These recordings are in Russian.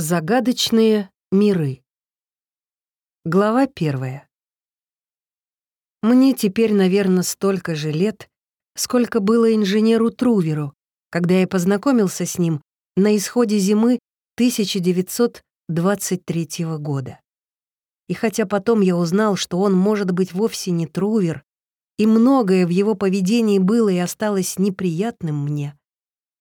Загадочные миры. Глава первая. Мне теперь, наверное, столько же лет, сколько было инженеру Труверу, когда я познакомился с ним на исходе зимы 1923 года. И хотя потом я узнал, что он может быть вовсе не Трувер, и многое в его поведении было и осталось неприятным мне,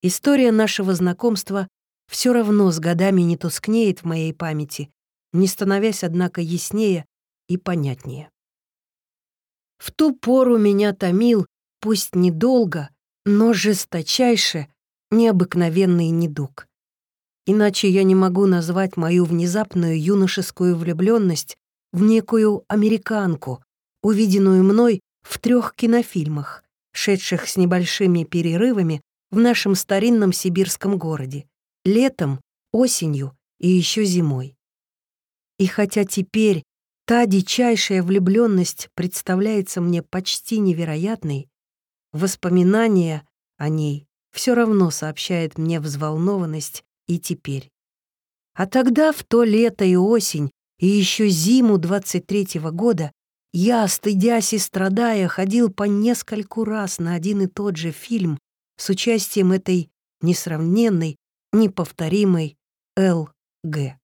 история нашего знакомства все равно с годами не тускнеет в моей памяти, не становясь, однако, яснее и понятнее. В ту пору меня томил, пусть недолго, но жесточайше, необыкновенный недуг. Иначе я не могу назвать мою внезапную юношескую влюбленность в некую американку, увиденную мной в трех кинофильмах, шедших с небольшими перерывами в нашем старинном сибирском городе летом, осенью и еще зимой. И хотя теперь та дичайшая влюбленность представляется мне почти невероятной, воспоминания о ней все равно сообщает мне взволнованность и теперь. А тогда, в то лето и осень, и еще зиму 23-го года, я, стыдясь и страдая, ходил по нескольку раз на один и тот же фильм с участием этой несравненной, неповторимый Л.Г.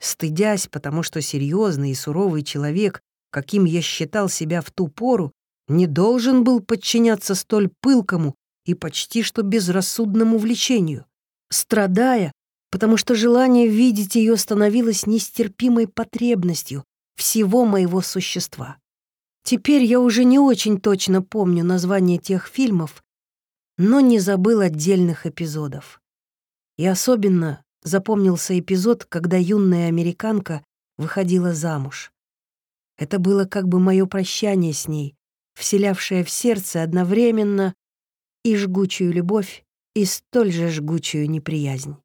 Стыдясь, потому что серьезный и суровый человек, каким я считал себя в ту пору, не должен был подчиняться столь пылкому и почти что безрассудному влечению, страдая, потому что желание видеть ее становилось нестерпимой потребностью всего моего существа. Теперь я уже не очень точно помню название тех фильмов, но не забыл отдельных эпизодов. И особенно запомнился эпизод, когда юная американка выходила замуж. Это было как бы мое прощание с ней, вселявшее в сердце одновременно и жгучую любовь, и столь же жгучую неприязнь.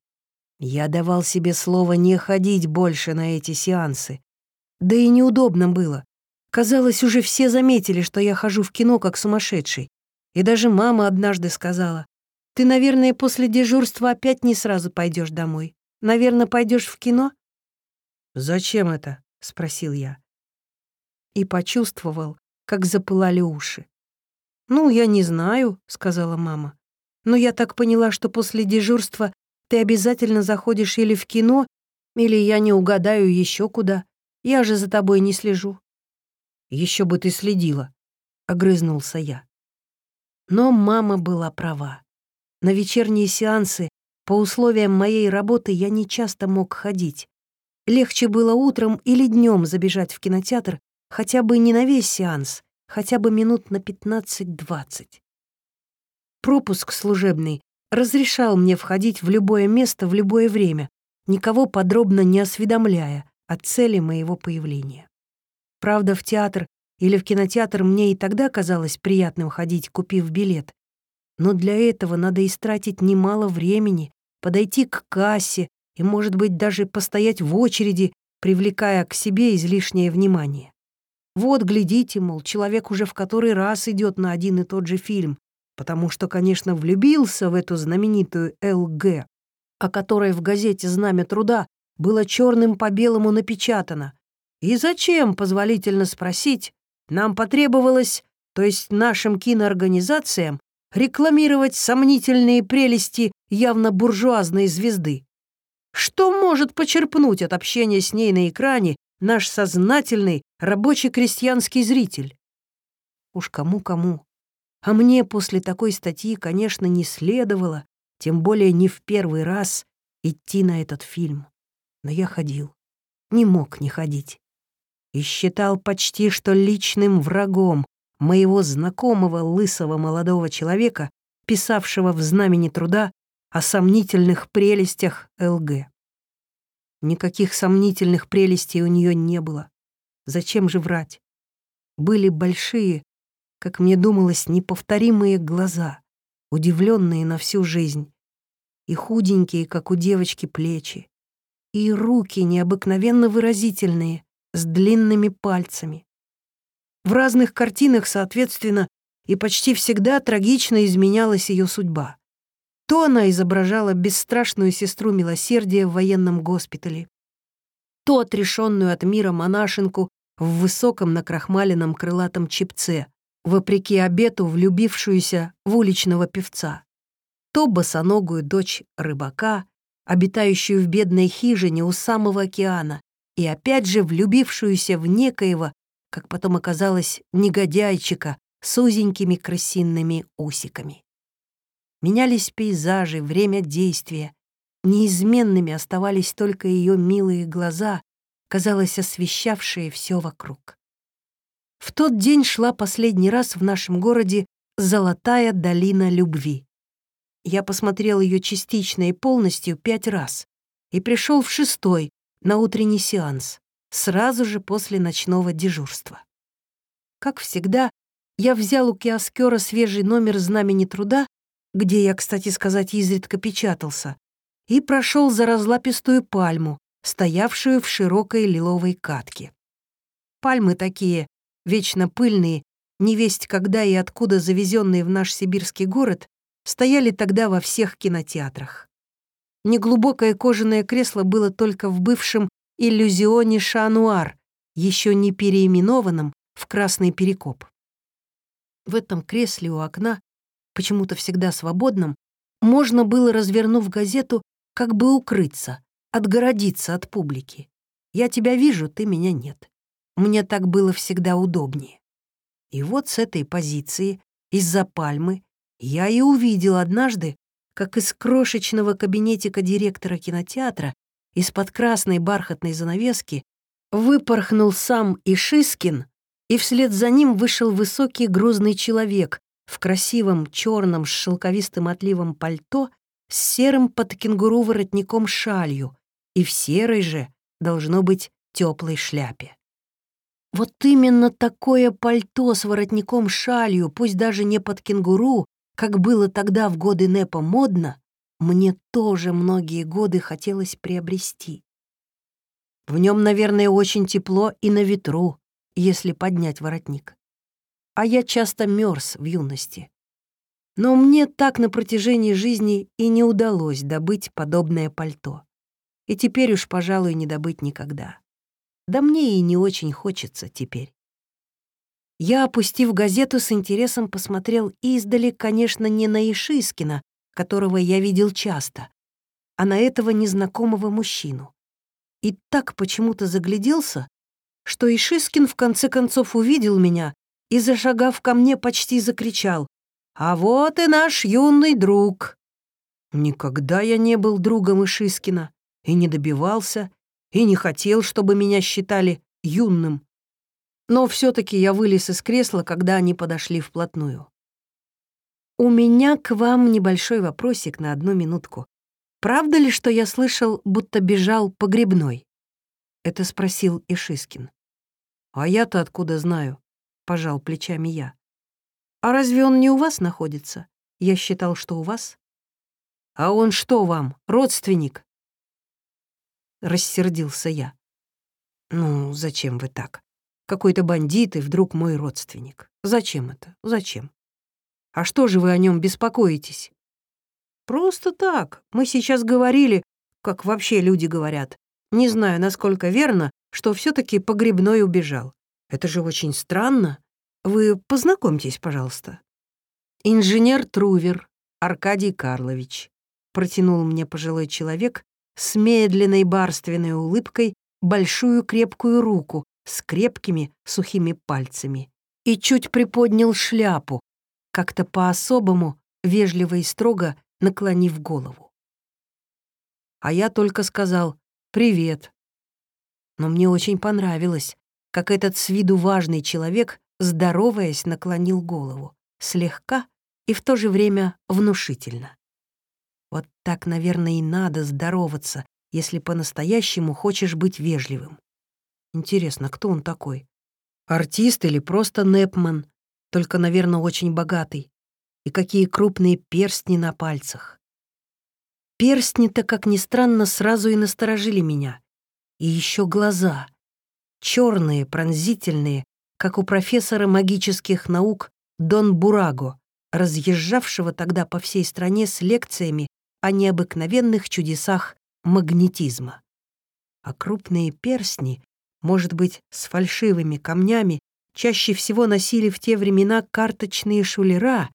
Я давал себе слово не ходить больше на эти сеансы. Да и неудобно было. Казалось, уже все заметили, что я хожу в кино как сумасшедший. И даже мама однажды сказала, ты, наверное, после дежурства опять не сразу пойдешь домой. Наверное, пойдешь в кино? Зачем это? спросил я. И почувствовал, как запылали уши. Ну, я не знаю, сказала мама. Но я так поняла, что после дежурства ты обязательно заходишь или в кино, или я не угадаю еще куда. Я же за тобой не слежу. Еще бы ты следила, огрызнулся я. Но мама была права. На вечерние сеансы по условиям моей работы я не часто мог ходить. Легче было утром или днем забежать в кинотеатр, хотя бы не на весь сеанс, хотя бы минут на 15-20. Пропуск служебный разрешал мне входить в любое место в любое время, никого подробно не осведомляя о цели моего появления. Правда, в театр или в кинотеатр мне и тогда казалось приятным ходить, купив билет, но для этого надо истратить немало времени, подойти к кассе и, может быть, даже постоять в очереди, привлекая к себе излишнее внимание. Вот, глядите, мол, человек уже в который раз идет на один и тот же фильм, потому что, конечно, влюбился в эту знаменитую ЛГ, о которой в газете «Знамя труда» было черным по белому напечатано. И зачем, позволительно спросить, нам потребовалось, то есть нашим киноорганизациям, рекламировать сомнительные прелести явно буржуазной звезды? Что может почерпнуть от общения с ней на экране наш сознательный рабочий крестьянский зритель? Уж кому-кому. А мне после такой статьи, конечно, не следовало, тем более не в первый раз, идти на этот фильм. Но я ходил. Не мог не ходить. И считал почти что личным врагом моего знакомого лысого молодого человека, писавшего в знамени труда о сомнительных прелестях ЛГ. Никаких сомнительных прелестей у нее не было. Зачем же врать? Были большие, как мне думалось, неповторимые глаза, удивленные на всю жизнь, и худенькие, как у девочки, плечи, и руки необыкновенно выразительные, с длинными пальцами. В разных картинах, соответственно, и почти всегда трагично изменялась ее судьба. То она изображала бесстрашную сестру милосердия в военном госпитале, то отрешенную от мира монашенку в высоком накрахмаленном крылатом чепце, вопреки обету влюбившуюся в уличного певца, то босоногую дочь рыбака, обитающую в бедной хижине у самого океана, и опять же влюбившуюся в некоего, как потом оказалось, негодяйчика с узенькими крысиными усиками. Менялись пейзажи, время действия. Неизменными оставались только ее милые глаза, казалось, освещавшие все вокруг. В тот день шла последний раз в нашем городе «Золотая долина любви». Я посмотрел ее частично и полностью пять раз и пришел в шестой, на утренний сеанс, сразу же после ночного дежурства. Как всегда, я взял у киоскера свежий номер «Знамени труда», где я, кстати сказать, изредка печатался, и прошел за разлапистую пальму, стоявшую в широкой лиловой катке. Пальмы такие, вечно пыльные, невесть когда и откуда завезенные в наш сибирский город, стояли тогда во всех кинотеатрах. Неглубокое кожаное кресло было только в бывшем иллюзионе Шануар, еще не переименованном в Красный Перекоп. В этом кресле у окна, почему-то всегда свободном, можно было, развернув газету, как бы укрыться, отгородиться от публики. Я тебя вижу, ты меня нет. Мне так было всегда удобнее. И вот с этой позиции, из-за пальмы, я и увидел однажды, как из крошечного кабинетика директора кинотеатра из-под красной бархатной занавески выпорхнул сам Ишискин, и вслед за ним вышел высокий грузный человек в красивом черном с шелковистым отливом пальто с серым под кенгуру воротником шалью и в серой же, должно быть, теплой шляпе. Вот именно такое пальто с воротником шалью, пусть даже не под кенгуру, как было тогда в годы Непа модно, мне тоже многие годы хотелось приобрести. В нем, наверное, очень тепло и на ветру, если поднять воротник. А я часто мерз в юности. Но мне так на протяжении жизни и не удалось добыть подобное пальто. И теперь уж, пожалуй, не добыть никогда. Да мне и не очень хочется теперь. Я, опустив газету, с интересом посмотрел издали, конечно, не на Ишискина, которого я видел часто, а на этого незнакомого мужчину. И так почему-то загляделся, что Ишискин в конце концов увидел меня и, зашагав ко мне, почти закричал «А вот и наш юный друг!» Никогда я не был другом Ишискина и не добивался, и не хотел, чтобы меня считали юным. Но все таки я вылез из кресла, когда они подошли вплотную. «У меня к вам небольшой вопросик на одну минутку. Правда ли, что я слышал, будто бежал погребной?» Это спросил Ишискин. «А я-то откуда знаю?» — пожал плечами я. «А разве он не у вас находится? Я считал, что у вас». «А он что вам, родственник?» Рассердился я. «Ну, зачем вы так? Какой-то бандит и вдруг мой родственник. Зачем это? Зачем? А что же вы о нем беспокоитесь? Просто так. Мы сейчас говорили, как вообще люди говорят. Не знаю, насколько верно, что все таки погребной убежал. Это же очень странно. Вы познакомьтесь, пожалуйста. Инженер Трувер Аркадий Карлович протянул мне пожилой человек с медленной барственной улыбкой большую крепкую руку, с крепкими сухими пальцами и чуть приподнял шляпу, как-то по-особому, вежливо и строго наклонив голову. А я только сказал «Привет». Но мне очень понравилось, как этот с виду важный человек, здороваясь, наклонил голову, слегка и в то же время внушительно. Вот так, наверное, и надо здороваться, если по-настоящему хочешь быть вежливым. Интересно, кто он такой? Артист или просто Непман? Только, наверное, очень богатый. И какие крупные перстни на пальцах. Перстни-то, как ни странно, сразу и насторожили меня. И еще глаза. черные, пронзительные, как у профессора магических наук Дон Бураго, разъезжавшего тогда по всей стране с лекциями о необыкновенных чудесах магнетизма. А крупные перстни, может быть, с фальшивыми камнями, чаще всего носили в те времена карточные шулера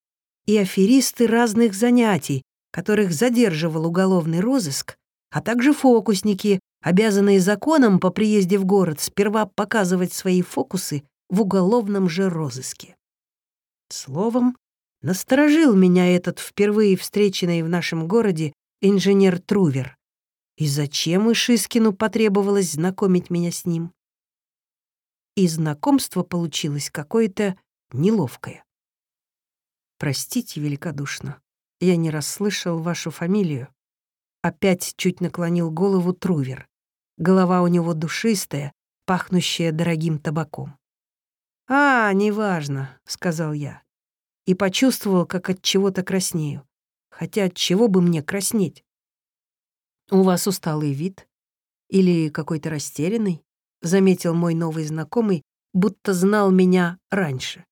и аферисты разных занятий, которых задерживал уголовный розыск, а также фокусники, обязанные законом по приезде в город сперва показывать свои фокусы в уголовном же розыске. Словом, насторожил меня этот впервые встреченный в нашем городе инженер Трувер. И зачем Ишискину потребовалось знакомить меня с ним? И знакомство получилось какое-то неловкое. Простите великодушно, я не расслышал вашу фамилию. Опять чуть наклонил голову Трувер. Голова у него душистая, пахнущая дорогим табаком. «А, неважно», — сказал я. И почувствовал, как от чего-то краснею. Хотя от чего бы мне краснеть? «У вас усталый вид? Или какой-то растерянный?» — заметил мой новый знакомый, будто знал меня раньше.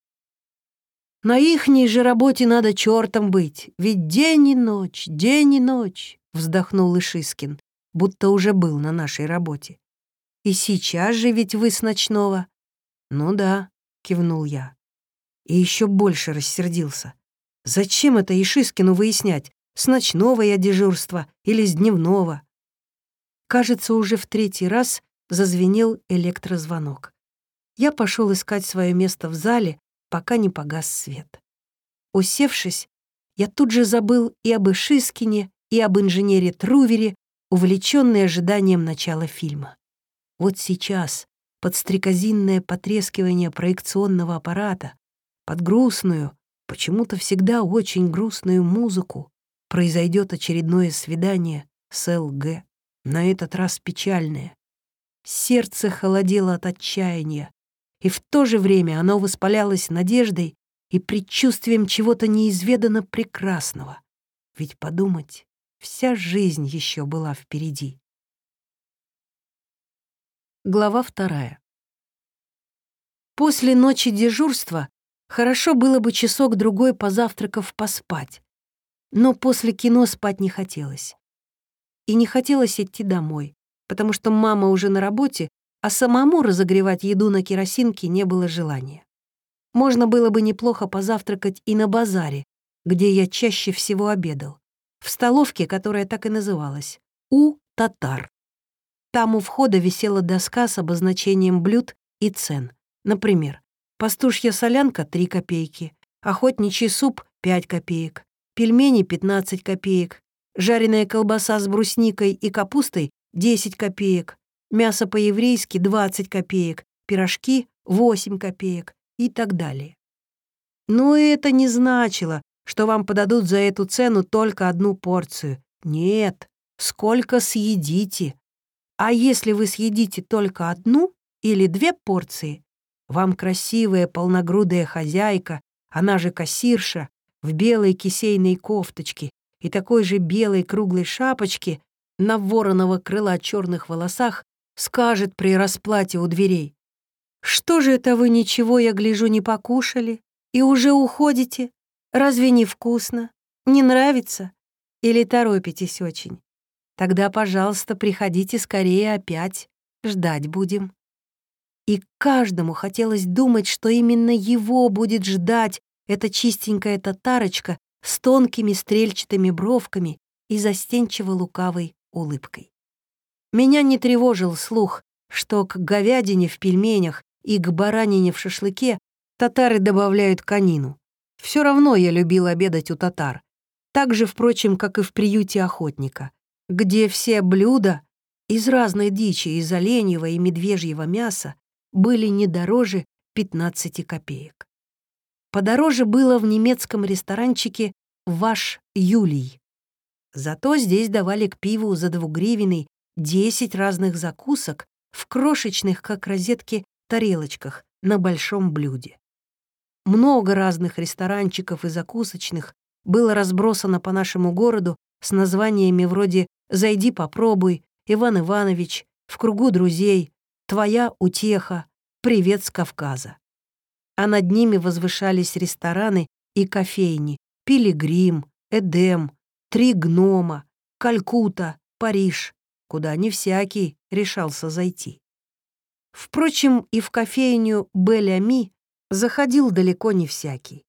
«На ихней же работе надо чёртом быть, ведь день и ночь, день и ночь», — вздохнул Ишискин, будто уже был на нашей работе. «И сейчас же ведь вы с ночного». «Ну да», — кивнул я. И еще больше рассердился. «Зачем это Ишискину выяснять, с ночного я дежурства или с дневного?» Кажется, уже в третий раз зазвенел электрозвонок. Я пошел искать свое место в зале, пока не погас свет. Усевшись, я тут же забыл и об Ишискине, и об инженере Трувере, увлеченный ожиданием начала фильма. Вот сейчас, под стрекозинное потрескивание проекционного аппарата, под грустную, почему-то всегда очень грустную музыку, произойдет очередное свидание с ЛГ, на этот раз печальное. Сердце холодело от отчаяния, и в то же время оно воспалялось надеждой и предчувствием чего-то неизведанно прекрасного. Ведь подумать, вся жизнь еще была впереди. Глава вторая. После ночи дежурства хорошо было бы часок-другой позавтракав поспать, но после кино спать не хотелось. И не хотелось идти домой, потому что мама уже на работе, а самому разогревать еду на керосинке не было желания. Можно было бы неплохо позавтракать и на базаре, где я чаще всего обедал, в столовке, которая так и называлась — «У татар». Там у входа висела доска с обозначением блюд и цен. Например, пастушья солянка — 3 копейки, охотничий суп — 5 копеек, пельмени — 15 копеек, жареная колбаса с брусникой и капустой 10 копеек, мясо по-еврейски 20 копеек, пирожки 8 копеек и так далее. Но это не значило, что вам подадут за эту цену только одну порцию. Нет, сколько съедите. А если вы съедите только одну или две порции, вам красивая полногрудая хозяйка, она же кассирша, в белой кисейной кофточке и такой же белой круглой шапочке на вороного крыла черных волосах скажет при расплате у дверей. «Что же это вы ничего, я гляжу, не покушали? И уже уходите? Разве не вкусно? Не нравится? Или торопитесь очень? Тогда, пожалуйста, приходите скорее опять. Ждать будем». И каждому хотелось думать, что именно его будет ждать эта чистенькая татарочка с тонкими стрельчатыми бровками и застенчиво лукавой улыбкой. Меня не тревожил слух, что к говядине в пельменях и к баранине в шашлыке татары добавляют конину. Все равно я любил обедать у татар. Так же, впрочем, как и в приюте охотника, где все блюда из разной дичи, из оленьего и медвежьего мяса были не дороже 15 копеек. Подороже было в немецком ресторанчике «Ваш Юлий». Зато здесь давали к пиву за двугривенный 10 разных закусок в крошечных, как розетки, тарелочках на большом блюде. Много разных ресторанчиков и закусочных было разбросано по нашему городу с названиями вроде «Зайди, попробуй», «Иван Иванович», «В кругу друзей», «Твоя утеха», «Привет с Кавказа» а над ними возвышались рестораны и кофейни Пилигрим, Эдем, Три гнома, Калькута, Париж, куда не всякий решался зайти. Впрочем, и в кофейню Белями заходил далеко не всякий.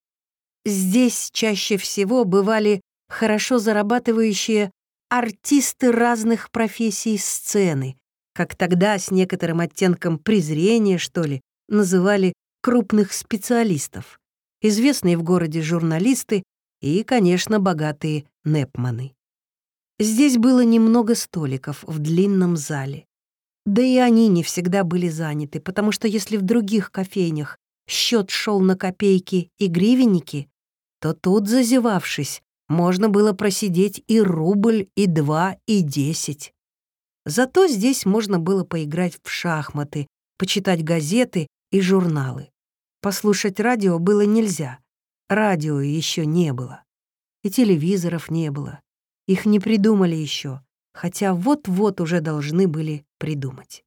Здесь чаще всего бывали хорошо зарабатывающие артисты разных профессий сцены, как тогда с некоторым оттенком презрения, что ли, называли крупных специалистов, известные в городе журналисты и, конечно, богатые непманы. Здесь было немного столиков в длинном зале. Да и они не всегда были заняты, потому что если в других кофейнях счет шел на копейки и гривенники, то тут, зазевавшись, можно было просидеть и рубль, и два, и десять. Зато здесь можно было поиграть в шахматы, почитать газеты и журналы. Послушать радио было нельзя. Радио еще не было. И телевизоров не было. Их не придумали еще, хотя вот-вот уже должны были придумать.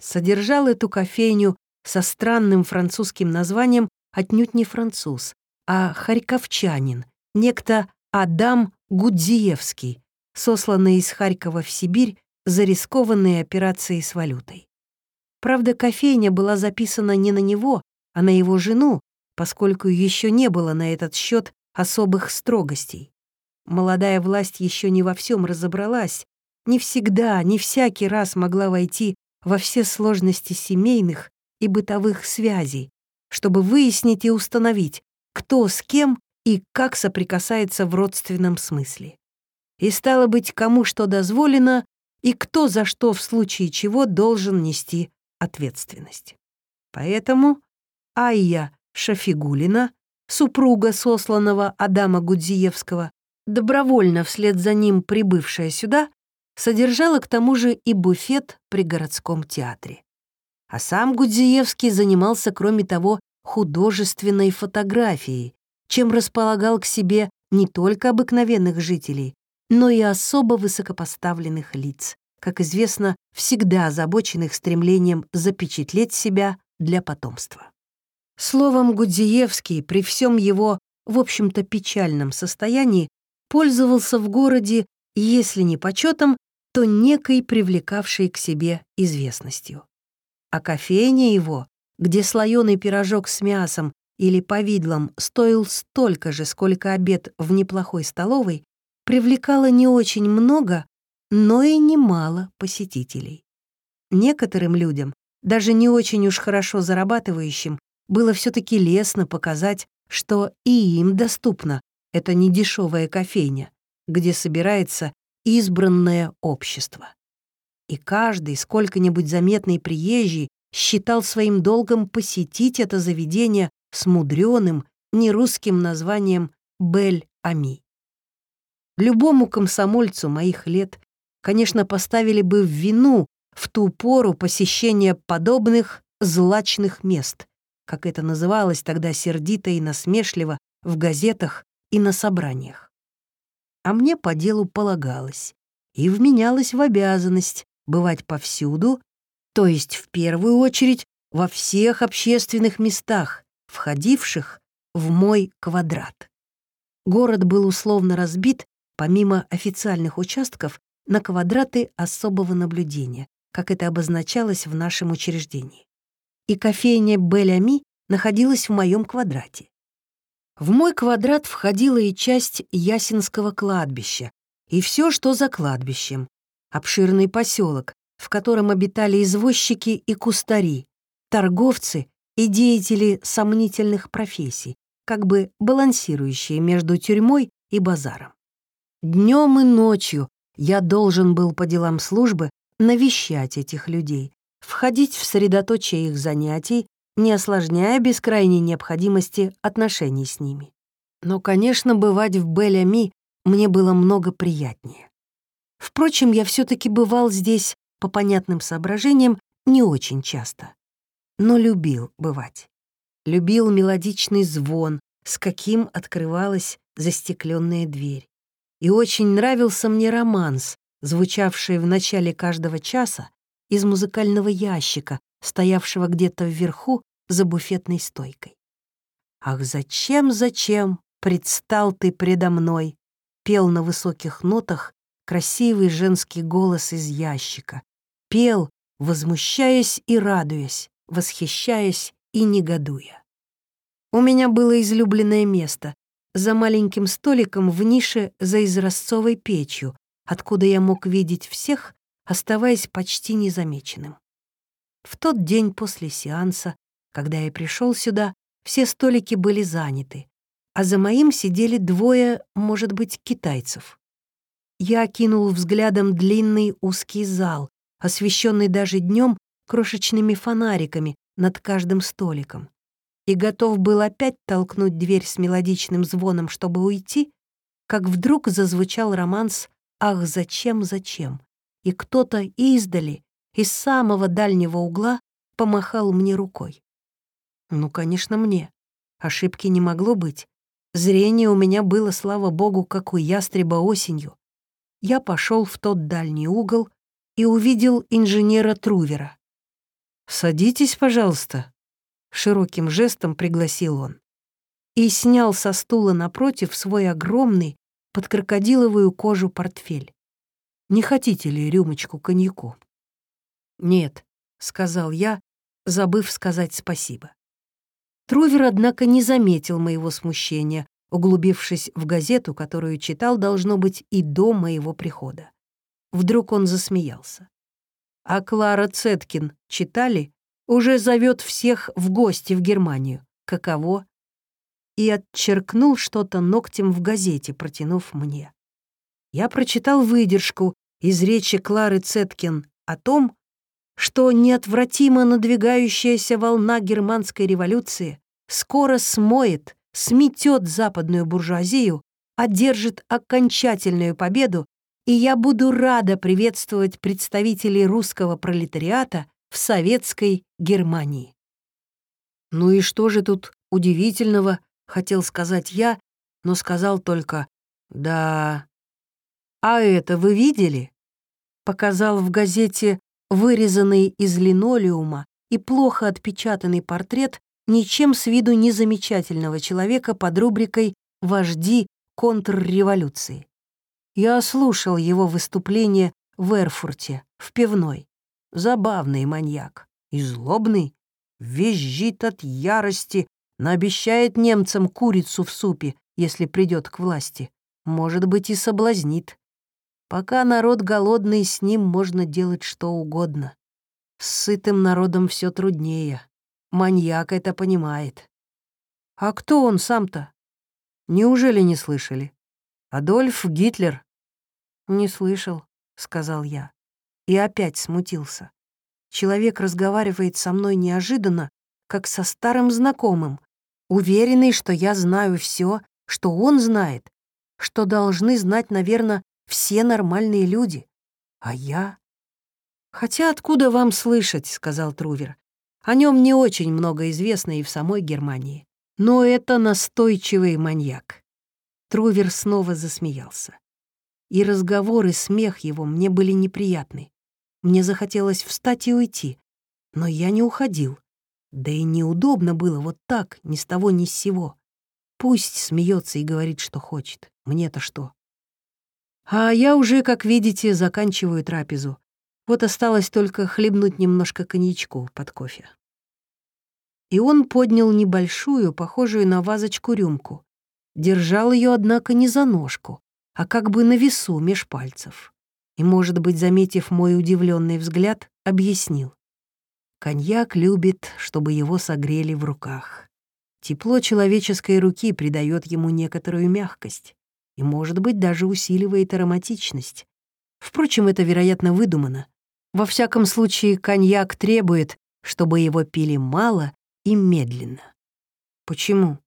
Содержал эту кофейню со странным французским названием отнюдь не француз, а харьковчанин, некто Адам Гудзиевский, сосланный из Харькова в Сибирь за рискованные операции с валютой. Правда, кофейня была записана не на него, а на его жену, поскольку еще не было на этот счет особых строгостей. Молодая власть еще не во всем разобралась, не всегда, не всякий раз могла войти во все сложности семейных и бытовых связей, чтобы выяснить и установить, кто с кем и как соприкасается в родственном смысле. И стало быть, кому что дозволено и кто за что в случае чего должен нести ответственность. Поэтому Айя Шафигулина, супруга сосланного Адама Гудзиевского, добровольно вслед за ним прибывшая сюда, содержала к тому же и буфет при городском театре. А сам Гудзиевский занимался, кроме того, художественной фотографией, чем располагал к себе не только обыкновенных жителей, но и особо высокопоставленных лиц, как известно, всегда озабоченных стремлением запечатлеть себя для потомства. Словом, Гудзиевский при всем его, в общем-то, печальном состоянии пользовался в городе, если не почетом, то некой привлекавшей к себе известностью. А кофейня его, где слоеный пирожок с мясом или повидлом стоил столько же, сколько обед в неплохой столовой, привлекала не очень много, но и немало посетителей. Некоторым людям, даже не очень уж хорошо зарабатывающим, было все таки лестно показать, что и им доступна эта недешевая кофейня, где собирается избранное общество. И каждый, сколько-нибудь заметный приезжий, считал своим долгом посетить это заведение с мудреным, нерусским названием Бель-Ами. Любому комсомольцу моих лет, конечно, поставили бы в вину в ту пору посещения подобных злачных мест, как это называлось тогда сердито и насмешливо в газетах и на собраниях. А мне по делу полагалось и вменялось в обязанность бывать повсюду, то есть в первую очередь во всех общественных местах, входивших в мой квадрат. Город был условно разбит, помимо официальных участков, на квадраты особого наблюдения, как это обозначалось в нашем учреждении. И кофейня Белями находилась в моем квадрате. В мой квадрат входила и часть Ясинского кладбища, и все, что за кладбищем. Обширный поселок, в котором обитали извозчики и кустари, торговцы и деятели сомнительных профессий, как бы балансирующие между тюрьмой и базаром. Днем и ночью я должен был по делам службы навещать этих людей, входить в средоточие их занятий, не осложняя без крайней необходимости отношений с ними. Но, конечно, бывать в Белями мне было много приятнее. Впрочем, я все таки бывал здесь, по понятным соображениям, не очень часто но любил бывать. Любил мелодичный звон, с каким открывалась застекленная дверь. И очень нравился мне романс, звучавший в начале каждого часа из музыкального ящика, стоявшего где-то вверху за буфетной стойкой. «Ах, зачем, зачем предстал ты предо мной?» Пел на высоких нотах красивый женский голос из ящика. Пел, возмущаясь и радуясь, восхищаясь и негодуя. У меня было излюбленное место за маленьким столиком в нише за изразцовой печью, откуда я мог видеть всех, оставаясь почти незамеченным. В тот день после сеанса, когда я пришел сюда, все столики были заняты, а за моим сидели двое, может быть, китайцев. Я окинул взглядом длинный узкий зал, освещенный даже днем крошечными фонариками над каждым столиком, и готов был опять толкнуть дверь с мелодичным звоном, чтобы уйти, как вдруг зазвучал романс «Ах, зачем, зачем?» И кто-то издали, из самого дальнего угла, помахал мне рукой. Ну, конечно, мне. Ошибки не могло быть. Зрение у меня было, слава богу, как у ястреба осенью. Я пошел в тот дальний угол и увидел инженера Трувера. «Садитесь, пожалуйста», — широким жестом пригласил он. И снял со стула напротив свой огромный, под крокодиловую кожу портфель. «Не хотите ли рюмочку коньяку?» «Нет», — сказал я, забыв сказать спасибо. Трувер, однако, не заметил моего смущения, углубившись в газету, которую читал, должно быть, и до моего прихода. Вдруг он засмеялся. «А Клара Цеткин читали? Уже зовет всех в гости в Германию. Каково?» И отчеркнул что-то ногтем в газете, протянув мне. Я прочитал выдержку из речи Клары Цеткин о том, что неотвратимо надвигающаяся волна германской революции скоро смоет, сметет западную буржуазию, одержит окончательную победу, и я буду рада приветствовать представителей русского пролетариата в советской Германии. «Ну и что же тут удивительного?» — хотел сказать я, но сказал только «да». «А это вы видели?» Показал в газете Вырезанный из линолеума и плохо отпечатанный портрет ничем с виду незамечательного человека под рубрикой «Вожди контрреволюции». Я слушал его выступление в Эрфурте, в пивной. Забавный маньяк и злобный, визжит от ярости, наобещает немцам курицу в супе, если придет к власти. Может быть, и соблазнит. Пока народ голодный, с ним можно делать что угодно. С сытым народом все труднее. Маньяк это понимает. А кто он сам-то? Неужели не слышали? Адольф Гитлер? Не слышал, сказал я. И опять смутился. Человек разговаривает со мной неожиданно, как со старым знакомым, уверенный, что я знаю все, что он знает, что должны знать, наверное, все нормальные люди. А я... «Хотя откуда вам слышать?» — сказал Трувер. «О нем не очень много известно и в самой Германии. Но это настойчивый маньяк». Трувер снова засмеялся. И разговор, и смех его мне были неприятны. Мне захотелось встать и уйти, но я не уходил. Да и неудобно было вот так, ни с того ни с сего. Пусть смеется и говорит, что хочет. Мне-то что? А я уже, как видите, заканчиваю трапезу. Вот осталось только хлебнуть немножко коньячку под кофе. И он поднял небольшую, похожую на вазочку рюмку. Держал ее, однако, не за ножку, а как бы на весу меж пальцев. И, может быть, заметив мой удивленный взгляд, объяснил. Коньяк любит, чтобы его согрели в руках. Тепло человеческой руки придает ему некоторую мягкость и, может быть, даже усиливает ароматичность. Впрочем, это, вероятно, выдумано. Во всяком случае, коньяк требует, чтобы его пили мало и медленно. Почему?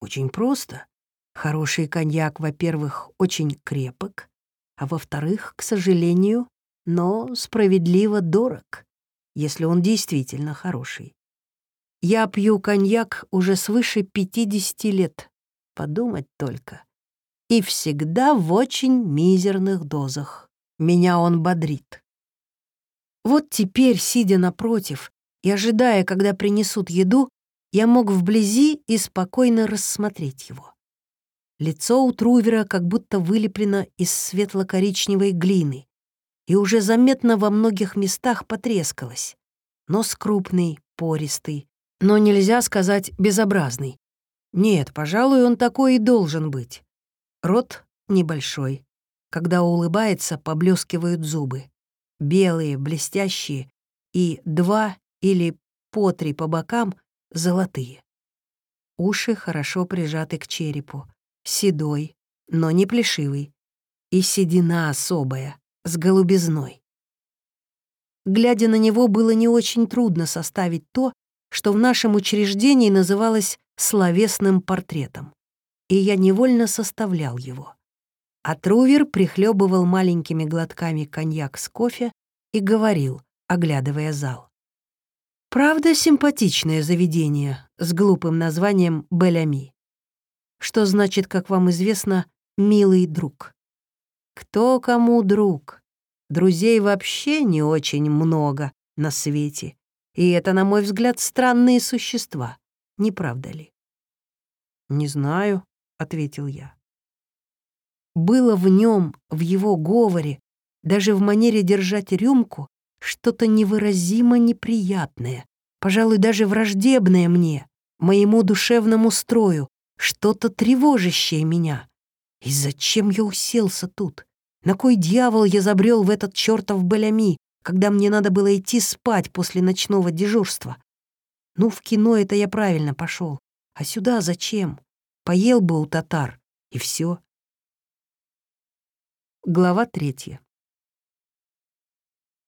Очень просто. Хороший коньяк, во-первых, очень крепок, а во-вторых, к сожалению, но справедливо дорог, если он действительно хороший. Я пью коньяк уже свыше 50 лет. Подумать только и всегда в очень мизерных дозах. Меня он бодрит. Вот теперь, сидя напротив и ожидая, когда принесут еду, я мог вблизи и спокойно рассмотреть его. Лицо у Трувера как будто вылеплено из светло-коричневой глины и уже заметно во многих местах потрескалось. Нос крупный, пористый, но нельзя сказать безобразный. Нет, пожалуй, он такой и должен быть. Рот небольшой. Когда улыбается, поблескивают зубы. Белые, блестящие, и два или по три по бокам золотые. Уши хорошо прижаты к черепу, седой, но не плешивый. И седина особая, с голубизной. Глядя на него, было не очень трудно составить то, что в нашем учреждении называлось словесным портретом. И я невольно составлял его. А Трувер прихлебывал маленькими глотками коньяк с кофе и говорил, оглядывая зал. Правда, симпатичное заведение с глупым названием «Белями», что значит, как вам известно, «милый друг». Кто кому друг? Друзей вообще не очень много на свете, и это, на мой взгляд, странные существа, не правда ли? «Не знаю», — ответил я. Было в нем, в его говоре, даже в манере держать рюмку, что-то невыразимо неприятное, пожалуй, даже враждебное мне, моему душевному строю, что-то тревожащее меня. И зачем я уселся тут? На кой дьявол я забрел в этот чертов Балями, когда мне надо было идти спать после ночного дежурства? Ну, в кино это я правильно пошел. А сюда зачем? Поел бы у татар, и все. Глава третья.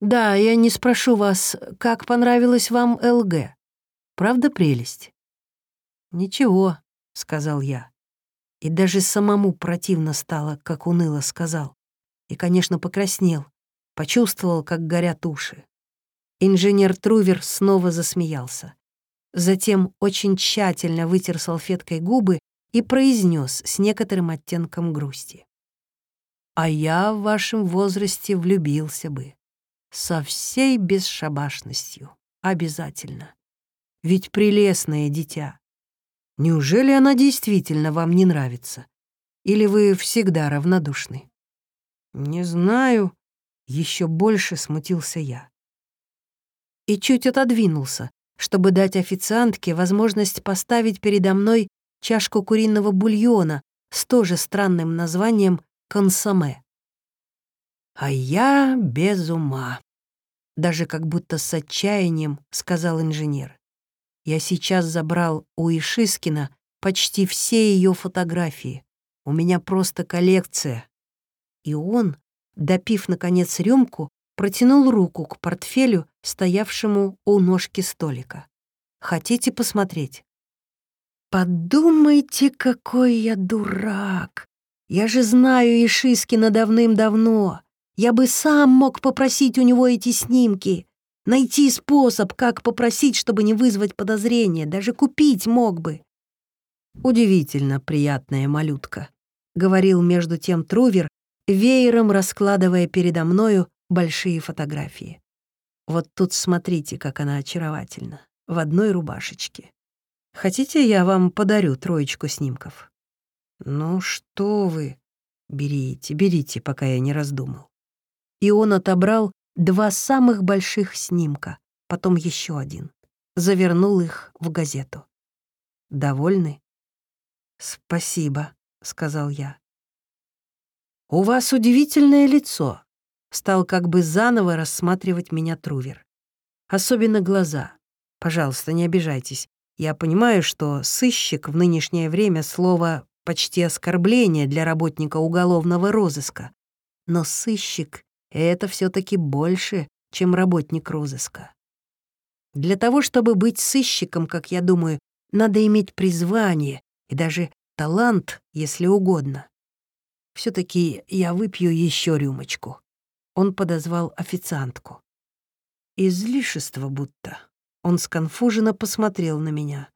Да, я не спрошу вас, как понравилось вам ЛГ. Правда прелесть? Ничего, сказал я. И даже самому противно стало, как уныло сказал. И, конечно, покраснел. Почувствовал, как горят уши. Инженер Трувер снова засмеялся. Затем очень тщательно вытер салфеткой губы и произнес с некоторым оттенком грусти. «А я в вашем возрасте влюбился бы со всей бесшабашностью. Обязательно. Ведь прелестное дитя. Неужели она действительно вам не нравится? Или вы всегда равнодушны? Не знаю. Еще больше смутился я. И чуть отодвинулся, чтобы дать официантке возможность поставить передо мной чашку куриного бульона с тоже странным названием «консоме». А я без ума даже как будто с отчаянием сказал инженер. Я сейчас забрал у Ишискина почти все ее фотографии. У меня просто коллекция. И он, допив, наконец, рюмку, протянул руку к портфелю, стоявшему у ножки столика. «Хотите посмотреть?» «Подумайте, какой я дурак! Я же знаю Ишискина давным-давно. Я бы сам мог попросить у него эти снимки. Найти способ, как попросить, чтобы не вызвать подозрения. Даже купить мог бы. «Удивительно приятная малютка», — говорил между тем Трувер, веером раскладывая передо мною большие фотографии. «Вот тут смотрите, как она очаровательна. В одной рубашечке. Хотите, я вам подарю троечку снимков?» «Ну что вы? Берите, берите, пока я не раздумал» и он отобрал два самых больших снимка, потом еще один. Завернул их в газету. «Довольны?» «Спасибо», — сказал я. «У вас удивительное лицо», — стал как бы заново рассматривать меня Трувер. «Особенно глаза. Пожалуйста, не обижайтесь. Я понимаю, что «сыщик» в нынешнее время слово почти оскорбление для работника уголовного розыска. Но сыщик это все таки больше, чем работник розыска. Для того, чтобы быть сыщиком, как я думаю, надо иметь призвание и даже талант, если угодно. все таки я выпью еще рюмочку. Он подозвал официантку. Излишество будто. Он сконфуженно посмотрел на меня.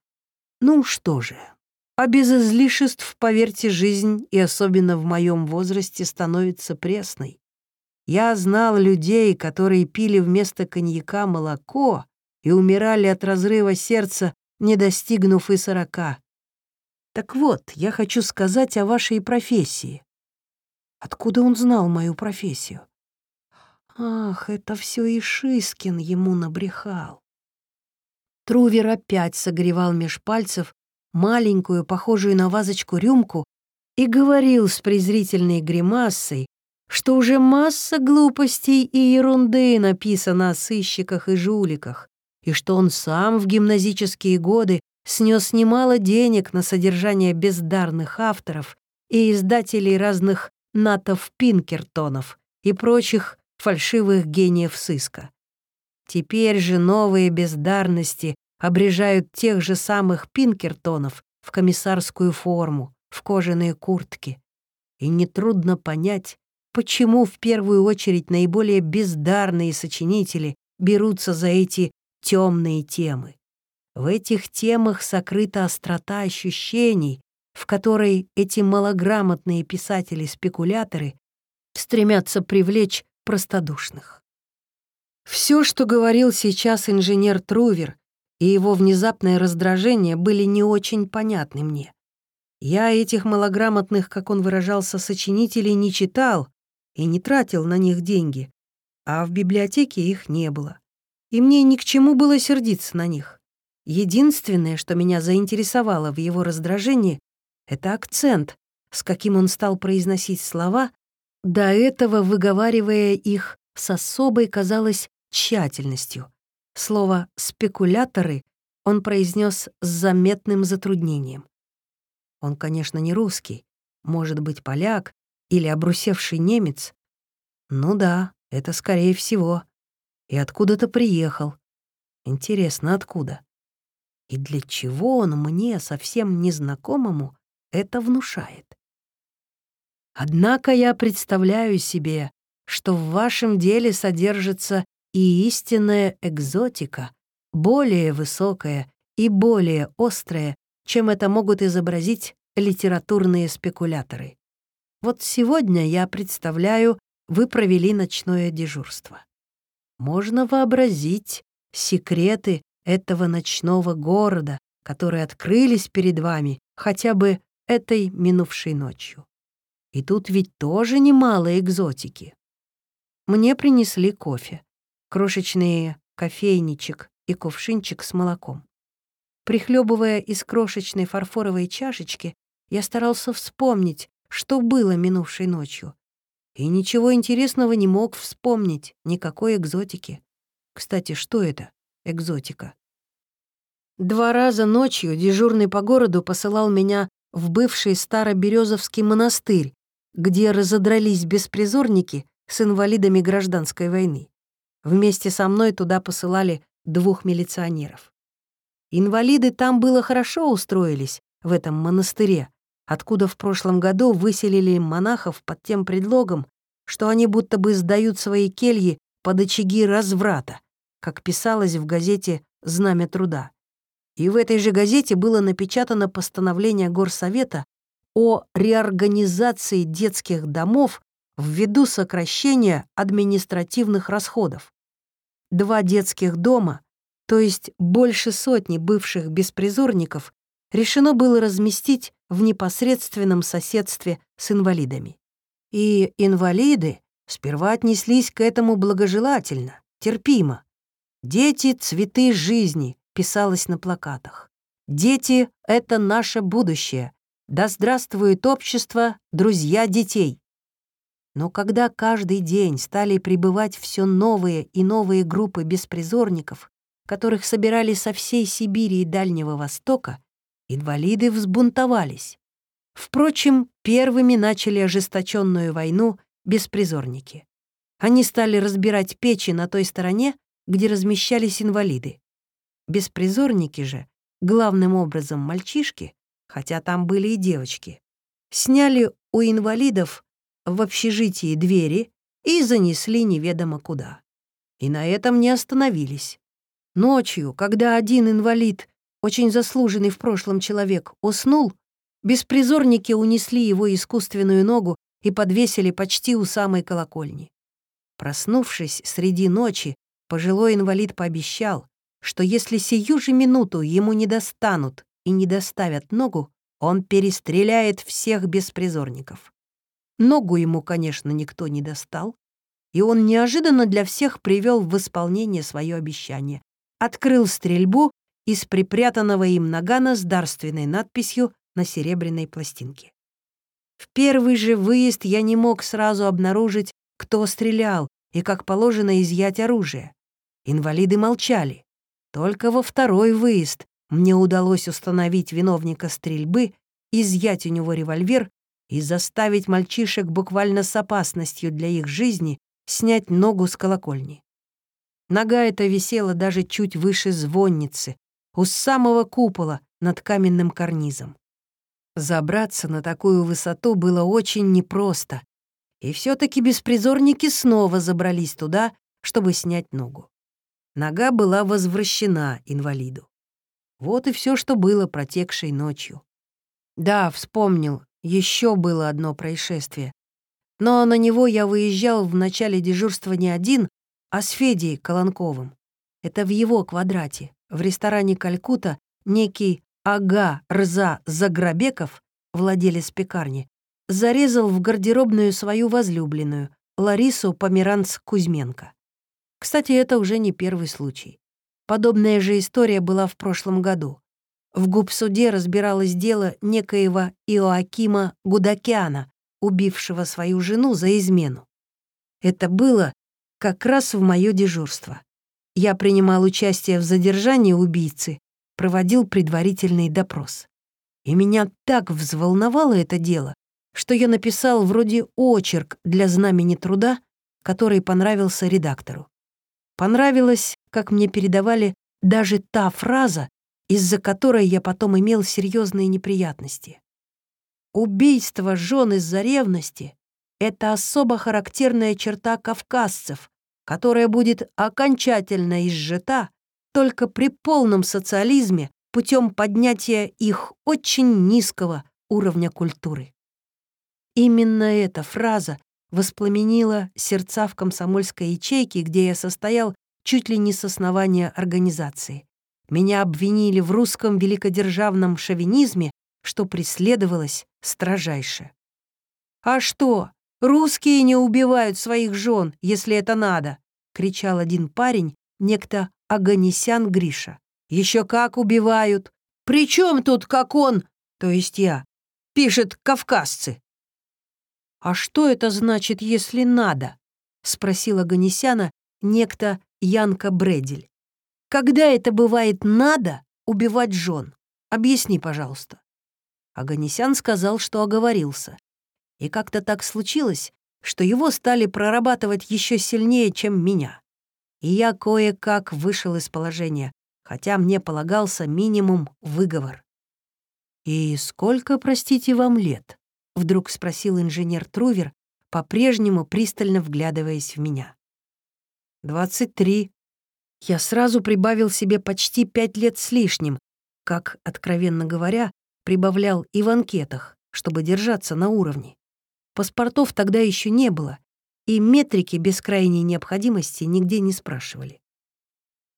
Ну что же, а без излишеств, поверьте, жизнь, и особенно в моем возрасте, становится пресной. Я знал людей, которые пили вместо коньяка молоко и умирали от разрыва сердца не достигнув и сорока. Так вот, я хочу сказать о вашей профессии. Откуда он знал мою профессию? Ах, это все и Шискин ему набрехал. Трувер опять согревал меж пальцев маленькую, похожую на вазочку рюмку, и говорил с презрительной гримасой, что уже масса глупостей и ерунды написано о сыщиках и жуликах, и что он сам в гимназические годы снес немало денег на содержание бездарных авторов и издателей разных натов Пинкертонов и прочих фальшивых гениев сыска. Теперь же новые бездарности обрежают тех же самых Пинкертонов в комиссарскую форму, в кожаные куртки. И нетрудно понять, почему в первую очередь наиболее бездарные сочинители берутся за эти темные темы. В этих темах сокрыта острота ощущений, в которой эти малограмотные писатели-спекуляторы стремятся привлечь простодушных. Все, что говорил сейчас инженер Трувер, и его внезапное раздражение были не очень понятны мне. Я этих малограмотных, как он выражался, сочинителей не читал и не тратил на них деньги, а в библиотеке их не было. И мне ни к чему было сердиться на них. Единственное, что меня заинтересовало в его раздражении, это акцент, с каким он стал произносить слова, до этого выговаривая их с особой, казалось, тщательностью. Слово «спекуляторы» он произнес с заметным затруднением. Он, конечно, не русский, может быть, поляк или обрусевший немец. Ну да, это скорее всего. И откуда-то приехал. Интересно, откуда? И для чего он мне, совсем незнакомому, это внушает? Однако я представляю себе, что в вашем деле содержится и истинная экзотика, более высокая и более острая, чем это могут изобразить литературные спекуляторы. Вот сегодня, я представляю, вы провели ночное дежурство. Можно вообразить секреты этого ночного города, которые открылись перед вами хотя бы этой минувшей ночью. И тут ведь тоже немало экзотики. Мне принесли кофе, крошечный кофейничек и кувшинчик с молоком. Прихлебывая из крошечной фарфоровой чашечки, я старался вспомнить, что было минувшей ночью. И ничего интересного не мог вспомнить, никакой экзотики. Кстати, что это, экзотика? Два раза ночью дежурный по городу посылал меня в бывший Староберезовский монастырь, где разодрались беспризорники с инвалидами гражданской войны. Вместе со мной туда посылали двух милиционеров. Инвалиды там было хорошо устроились, в этом монастыре, откуда в прошлом году выселили монахов под тем предлогом, что они будто бы сдают свои кельи под очаги разврата, как писалось в газете «Знамя труда». И в этой же газете было напечатано постановление Горсовета о реорганизации детских домов ввиду сокращения административных расходов. Два детских дома, то есть больше сотни бывших беспризорников, решено было разместить в непосредственном соседстве с инвалидами. И инвалиды сперва отнеслись к этому благожелательно, терпимо. «Дети — цветы жизни», — писалось на плакатах. «Дети — это наше будущее. Да здравствует общество, друзья детей». Но когда каждый день стали прибывать все новые и новые группы беспризорников, которых собирали со всей Сибири и Дальнего Востока, инвалиды взбунтовались. Впрочем, первыми начали ожесточенную войну беспризорники. Они стали разбирать печи на той стороне, где размещались инвалиды. Беспризорники же, главным образом мальчишки, хотя там были и девочки, сняли у инвалидов в общежитии двери и занесли неведомо куда. И на этом не остановились. Ночью, когда один инвалид очень заслуженный в прошлом человек, уснул, беспризорники унесли его искусственную ногу и подвесили почти у самой колокольни. Проснувшись среди ночи, пожилой инвалид пообещал, что если сию же минуту ему не достанут и не доставят ногу, он перестреляет всех беспризорников. Ногу ему, конечно, никто не достал, и он неожиданно для всех привел в исполнение свое обещание. Открыл стрельбу из припрятанного им нагана с дарственной надписью на серебряной пластинке. В первый же выезд я не мог сразу обнаружить, кто стрелял и, как положено, изъять оружие. Инвалиды молчали. Только во второй выезд мне удалось установить виновника стрельбы, изъять у него револьвер и заставить мальчишек буквально с опасностью для их жизни снять ногу с колокольни. Нога эта висела даже чуть выше звонницы, у самого купола над каменным карнизом. Забраться на такую высоту было очень непросто, и все таки беспризорники снова забрались туда, чтобы снять ногу. Нога была возвращена инвалиду. Вот и все, что было протекшей ночью. Да, вспомнил, еще было одно происшествие. Но на него я выезжал в начале дежурства не один, а с Федей Колонковым. Это в его квадрате, в ресторане «Калькута» некий Ага Рза Заграбеков, владелец пекарни, зарезал в гардеробную свою возлюбленную, Ларису Померанц-Кузьменко. Кстати, это уже не первый случай. Подобная же история была в прошлом году. В губсуде разбиралось дело некоего Иоакима Гудакиана, убившего свою жену за измену. Это было как раз в моё дежурство. Я принимал участие в задержании убийцы, проводил предварительный допрос. И меня так взволновало это дело, что я написал вроде очерк для знамени труда, который понравился редактору. Понравилась, как мне передавали, даже та фраза, из-за которой я потом имел серьезные неприятности. Убийство жен из-за ревности — это особо характерная черта кавказцев, которая будет окончательно изжита только при полном социализме путем поднятия их очень низкого уровня культуры. Именно эта фраза воспламенила сердца в комсомольской ячейке, где я состоял чуть ли не с основания организации. Меня обвинили в русском великодержавном шовинизме, что преследовалось строжайше. «А что, русские не убивают своих жен, если это надо?» — кричал один парень, некто Аганесян Гриша. Еще как убивают! При чем тут, как он, то есть я, пишет кавказцы?» «А что это значит, если надо?» — спросила Ганесяна некто Янка Бредель. «Когда это бывает надо убивать жен? Объясни, пожалуйста». Аганесян сказал, что оговорился. И как-то так случилось, что его стали прорабатывать еще сильнее, чем меня. И я кое-как вышел из положения, хотя мне полагался минимум выговор. «И сколько, простите, вам лет?» — вдруг спросил инженер Трувер, по-прежнему пристально вглядываясь в меня. «Двадцать три». Я сразу прибавил себе почти пять лет с лишним, как, откровенно говоря, прибавлял и в анкетах, чтобы держаться на уровне. Паспортов тогда еще не было, и метрики без крайней необходимости нигде не спрашивали.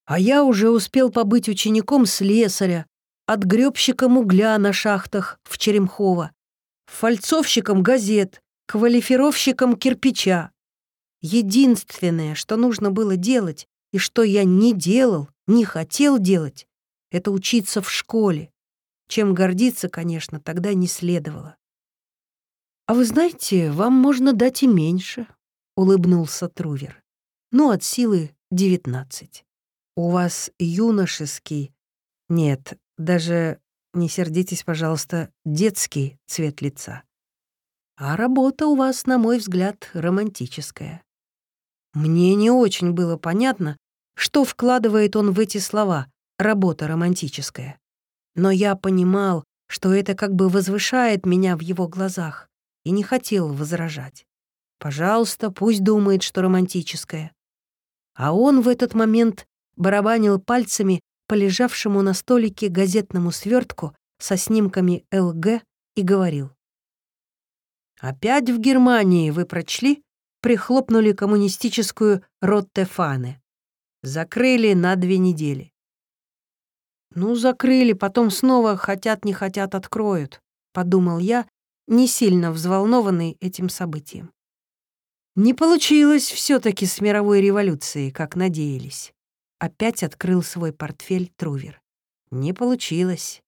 А я уже успел побыть учеником слесаря, отгребщиком угля на шахтах в Черемхово, фальцовщиком газет, квалифировщиком кирпича. Единственное, что нужно было делать, и что я не делал, не хотел делать, это учиться в школе. Чем гордиться, конечно, тогда не следовало. «А вы знаете, вам можно дать и меньше», — улыбнулся Трувер. «Ну, от силы девятнадцать. У вас юношеский, нет, даже не сердитесь, пожалуйста, детский цвет лица. А работа у вас, на мой взгляд, романтическая. Мне не очень было понятно, что вкладывает он в эти слова «работа романтическая». Но я понимал, что это как бы возвышает меня в его глазах, и не хотел возражать. Пожалуйста, пусть думает, что романтическое. А он в этот момент барабанил пальцами по лежавшему на столике газетному свертку со снимками ЛГ и говорил. «Опять в Германии вы прочли?» Прихлопнули коммунистическую Роттефане. Закрыли на две недели. Ну, закрыли, потом снова хотят, не хотят, откроют, подумал я, не сильно взволнованный этим событием. Не получилось все таки с мировой революцией, как надеялись. Опять открыл свой портфель Трувер. Не получилось.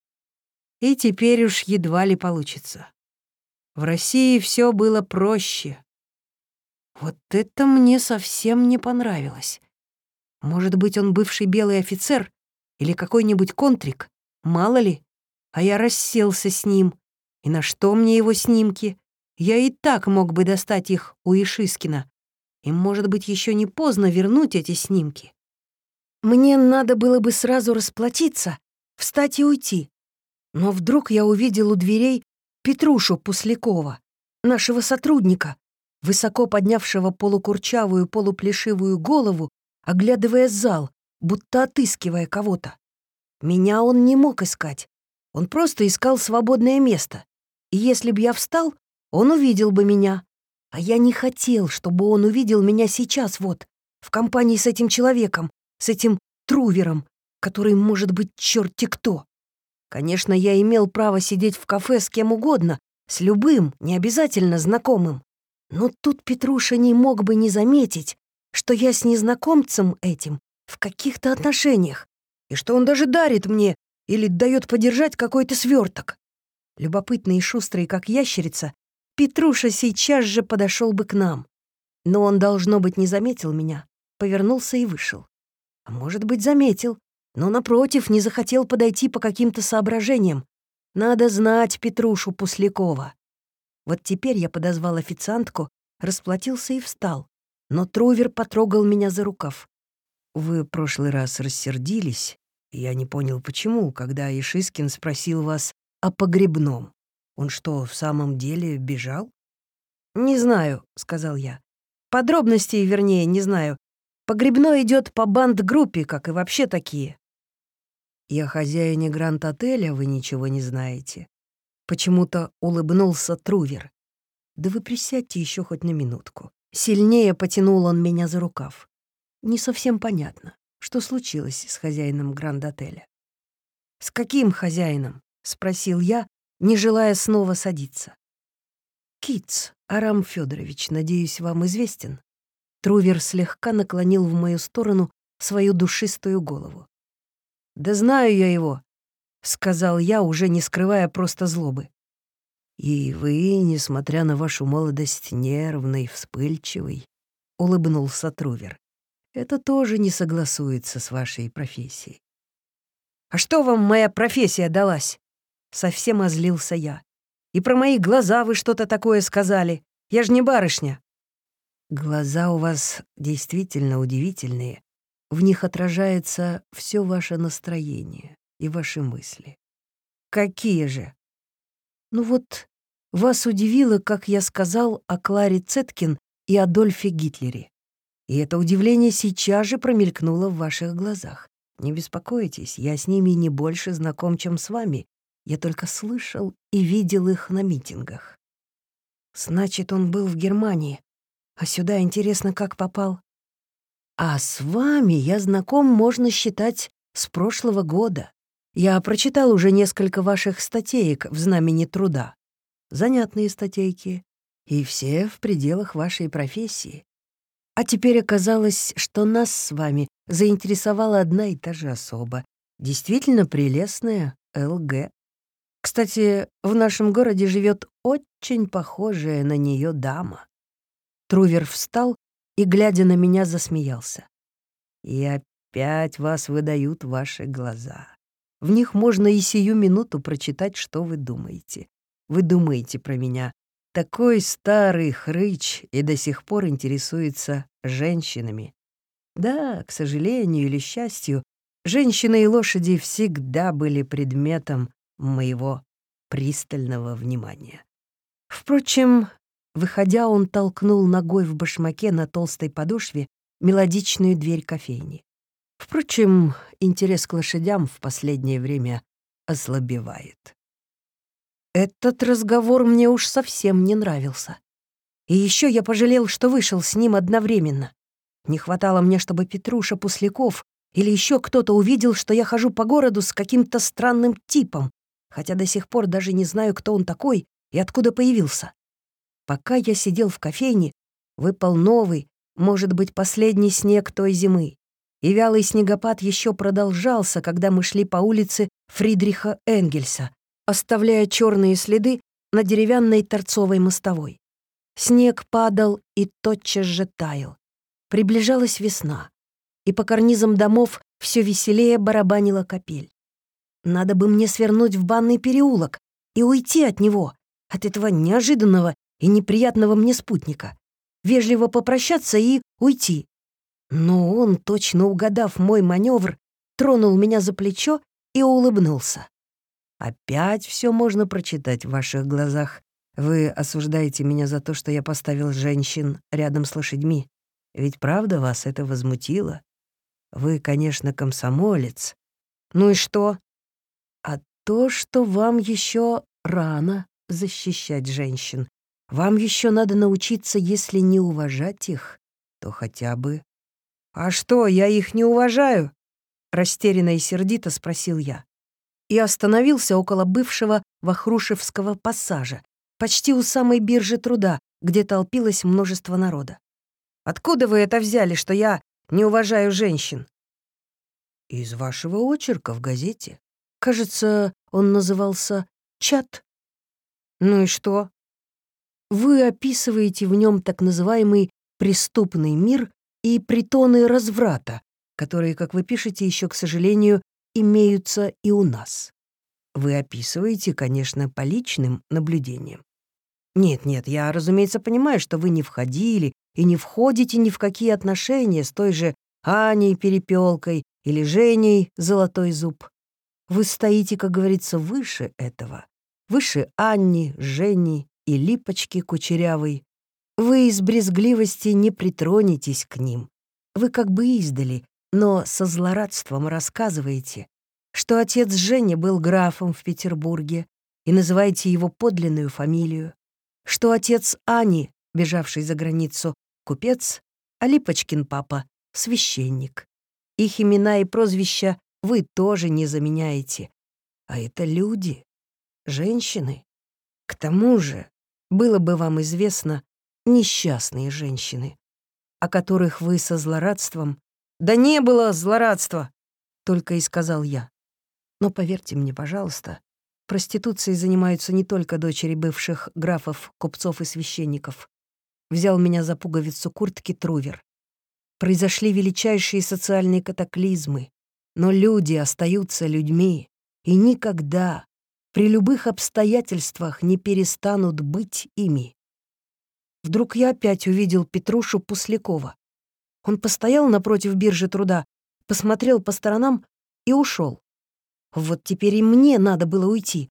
И теперь уж едва ли получится. В России все было проще. Вот это мне совсем не понравилось. Может быть, он бывший белый офицер или какой-нибудь контрик, мало ли. А я расселся с ним. И на что мне его снимки? Я и так мог бы достать их у Ишискина. И, может быть, еще не поздно вернуть эти снимки. Мне надо было бы сразу расплатиться, встать и уйти. Но вдруг я увидел у дверей Петрушу Пуслякова, нашего сотрудника, высоко поднявшего полукурчавую полуплешивую голову, оглядывая зал, будто отыскивая кого-то. Меня он не мог искать. Он просто искал свободное место. И если б я встал, он увидел бы меня. А я не хотел, чтобы он увидел меня сейчас вот, в компании с этим человеком, с этим трувером, который может быть черти кто. Конечно, я имел право сидеть в кафе с кем угодно, с любым, не обязательно знакомым. Но тут Петруша не мог бы не заметить, что я с незнакомцем этим в каких-то отношениях, и что он даже дарит мне или дает подержать какой-то сверток. Любопытный и шустрый, как ящерица, Петруша сейчас же подошел бы к нам. Но он, должно быть, не заметил меня, повернулся и вышел. А может быть, заметил, но, напротив, не захотел подойти по каким-то соображениям. Надо знать Петрушу Пуслякова. Вот теперь я подозвал официантку, расплатился и встал. Но Трувер потрогал меня за рукав. «Вы в прошлый раз рассердились. Я не понял, почему, когда Ишискин спросил вас о погребном. Он что, в самом деле бежал?» «Не знаю», — сказал я. «Подробностей, вернее, не знаю. Погребной идет по банд-группе, как и вообще такие». «И о хозяине Гранд-отеля вы ничего не знаете?» Почему-то улыбнулся Трувер. «Да вы присядьте еще хоть на минутку». Сильнее потянул он меня за рукав. Не совсем понятно, что случилось с хозяином Гранд-отеля. «С каким хозяином?» — спросил я, не желая снова садиться. «Китс, Арам Федорович, надеюсь, вам известен?» Трувер слегка наклонил в мою сторону свою душистую голову. «Да знаю я его», — сказал я, уже не скрывая просто злобы. «И вы, несмотря на вашу молодость, нервный, вспыльчивый», — улыбнулся Трувер. «Это тоже не согласуется с вашей профессией». «А что вам моя профессия далась?» Совсем озлился я. «И про мои глаза вы что-то такое сказали. Я ж не барышня». «Глаза у вас действительно удивительные. В них отражается все ваше настроение и ваши мысли. Какие же? Ну вот, вас удивило, как я сказал о Кларе Цеткин и Адольфе Гитлере. И это удивление сейчас же промелькнуло в ваших глазах. Не беспокойтесь, я с ними не больше знаком, чем с вами. Я только слышал и видел их на митингах. Значит, он был в Германии. А сюда интересно, как попал. А с вами я знаком, можно считать, с прошлого года. Я прочитал уже несколько ваших статеек в «Знамени труда». Занятные статейки. И все в пределах вашей профессии. А теперь оказалось, что нас с вами заинтересовала одна и та же особа. Действительно прелестная ЛГ. Кстати, в нашем городе живет очень похожая на нее дама. Трувер встал и, глядя на меня, засмеялся. «И опять вас выдают ваши глаза. В них можно и сию минуту прочитать, что вы думаете. Вы думаете про меня. Такой старый хрыч и до сих пор интересуется женщинами. Да, к сожалению или счастью, женщины и лошади всегда были предметом моего пристального внимания. Впрочем, Выходя, он толкнул ногой в башмаке на толстой подошве мелодичную дверь кофейни. Впрочем, интерес к лошадям в последнее время ослабевает. Этот разговор мне уж совсем не нравился. И еще я пожалел, что вышел с ним одновременно. Не хватало мне, чтобы Петруша Пусляков или еще кто-то увидел, что я хожу по городу с каким-то странным типом, хотя до сих пор даже не знаю, кто он такой и откуда появился. Пока я сидел в кофейне, выпал новый, может быть, последний снег той зимы. И вялый снегопад еще продолжался, когда мы шли по улице Фридриха Энгельса, оставляя черные следы на деревянной торцовой мостовой. Снег падал и тотчас же таял. Приближалась весна, и по карнизам домов все веселее барабанила капель. Надо бы мне свернуть в банный переулок и уйти от него, от этого неожиданного и неприятного мне спутника, вежливо попрощаться и уйти. Но он, точно угадав мой маневр, тронул меня за плечо и улыбнулся. «Опять все можно прочитать в ваших глазах. Вы осуждаете меня за то, что я поставил женщин рядом с лошадьми. Ведь правда вас это возмутило? Вы, конечно, комсомолец. Ну и что? А то, что вам еще рано защищать женщин. Вам еще надо научиться, если не уважать их, то хотя бы... «А что, я их не уважаю?» Растерянно и сердито спросил я. И остановился около бывшего Вахрушевского пассажа, почти у самой биржи труда, где толпилось множество народа. «Откуда вы это взяли, что я не уважаю женщин?» «Из вашего очерка в газете. Кажется, он назывался «Чат». Ну и что? Вы описываете в нем так называемый преступный мир и притоны разврата, которые, как вы пишете, еще, к сожалению, имеются и у нас. Вы описываете, конечно, по личным наблюдениям. Нет-нет, я, разумеется, понимаю, что вы не входили и не входите ни в какие отношения с той же Аней Перепелкой или Женей Золотой Зуб. Вы стоите, как говорится, выше этого, выше Анни, Жени и Липочки Кучерявой. Вы из брезгливости не притронетесь к ним. Вы как бы издали, но со злорадством рассказываете, что отец Жени был графом в Петербурге и называете его подлинную фамилию, что отец Ани, бежавший за границу, купец, а Липочкин папа — священник. Их имена и прозвища вы тоже не заменяете. А это люди, женщины. К тому же, было бы вам известно, несчастные женщины, о которых вы со злорадством... «Да не было злорадства!» — только и сказал я. Но поверьте мне, пожалуйста, проституцией занимаются не только дочери бывших графов, купцов и священников. Взял меня за пуговицу куртки Трувер. Произошли величайшие социальные катаклизмы, но люди остаются людьми и никогда, при любых обстоятельствах не перестанут быть ими. Вдруг я опять увидел Петрушу Пуслякова. Он постоял напротив биржи труда, посмотрел по сторонам и ушел. Вот теперь и мне надо было уйти.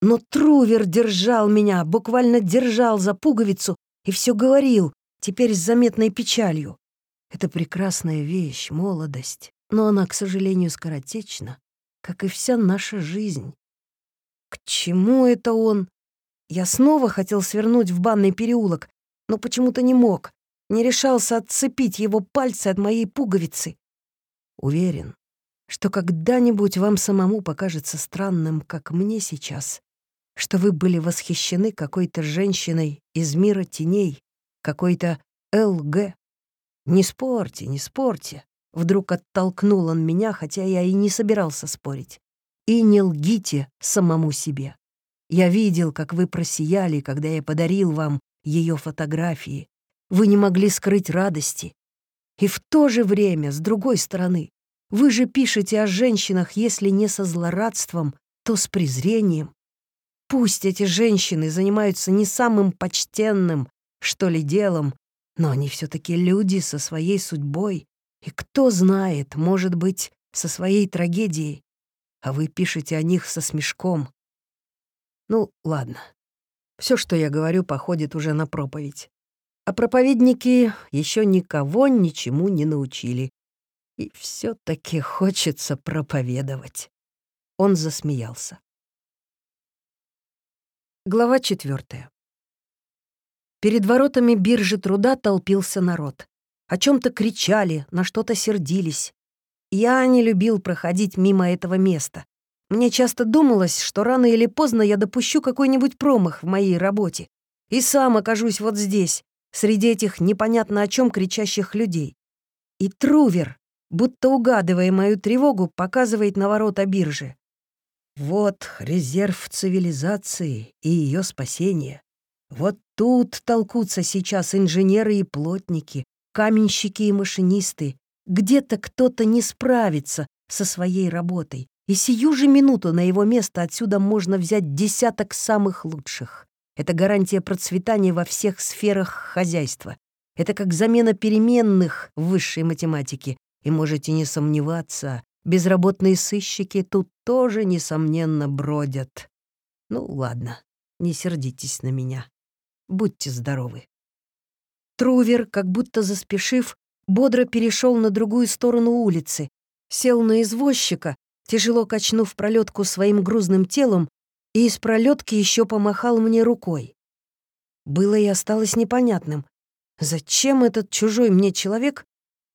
Но Трувер держал меня, буквально держал за пуговицу и все говорил, теперь с заметной печалью. Это прекрасная вещь, молодость, но она, к сожалению, скоротечна, как и вся наша жизнь. К чему это он? Я снова хотел свернуть в банный переулок, но почему-то не мог, не решался отцепить его пальцы от моей пуговицы. Уверен, что когда-нибудь вам самому покажется странным, как мне сейчас, что вы были восхищены какой-то женщиной из мира теней, какой-то ЛГ. Не спорьте, не спорьте. Вдруг оттолкнул он меня, хотя я и не собирался спорить. И не лгите самому себе. Я видел, как вы просияли, когда я подарил вам ее фотографии. Вы не могли скрыть радости. И в то же время, с другой стороны, вы же пишете о женщинах, если не со злорадством, то с презрением. Пусть эти женщины занимаются не самым почтенным, что ли, делом, но они все таки люди со своей судьбой. И кто знает, может быть, со своей трагедией а вы пишете о них со смешком. Ну, ладно. Все, что я говорю, походит уже на проповедь. А проповедники еще никого ничему не научили. И все таки хочется проповедовать. Он засмеялся. Глава четвертая. Перед воротами биржи труда толпился народ. О чем то кричали, на что-то сердились. Я не любил проходить мимо этого места. Мне часто думалось, что рано или поздно я допущу какой-нибудь промах в моей работе и сам окажусь вот здесь, среди этих непонятно о чем кричащих людей. И Трувер, будто угадывая мою тревогу, показывает на ворота биржи. Вот резерв цивилизации и ее спасение. Вот тут толкутся сейчас инженеры и плотники, каменщики и машинисты. Где-то кто-то не справится со своей работой, и сию же минуту на его место отсюда можно взять десяток самых лучших. Это гарантия процветания во всех сферах хозяйства. Это как замена переменных в высшей математике. И можете не сомневаться, безработные сыщики тут тоже, несомненно, бродят. Ну, ладно, не сердитесь на меня. Будьте здоровы. Трувер, как будто заспешив, бодро перешел на другую сторону улицы, сел на извозчика, тяжело качнув пролетку своим грузным телом, и из пролетки еще помахал мне рукой. Было и осталось непонятным, зачем этот чужой мне человек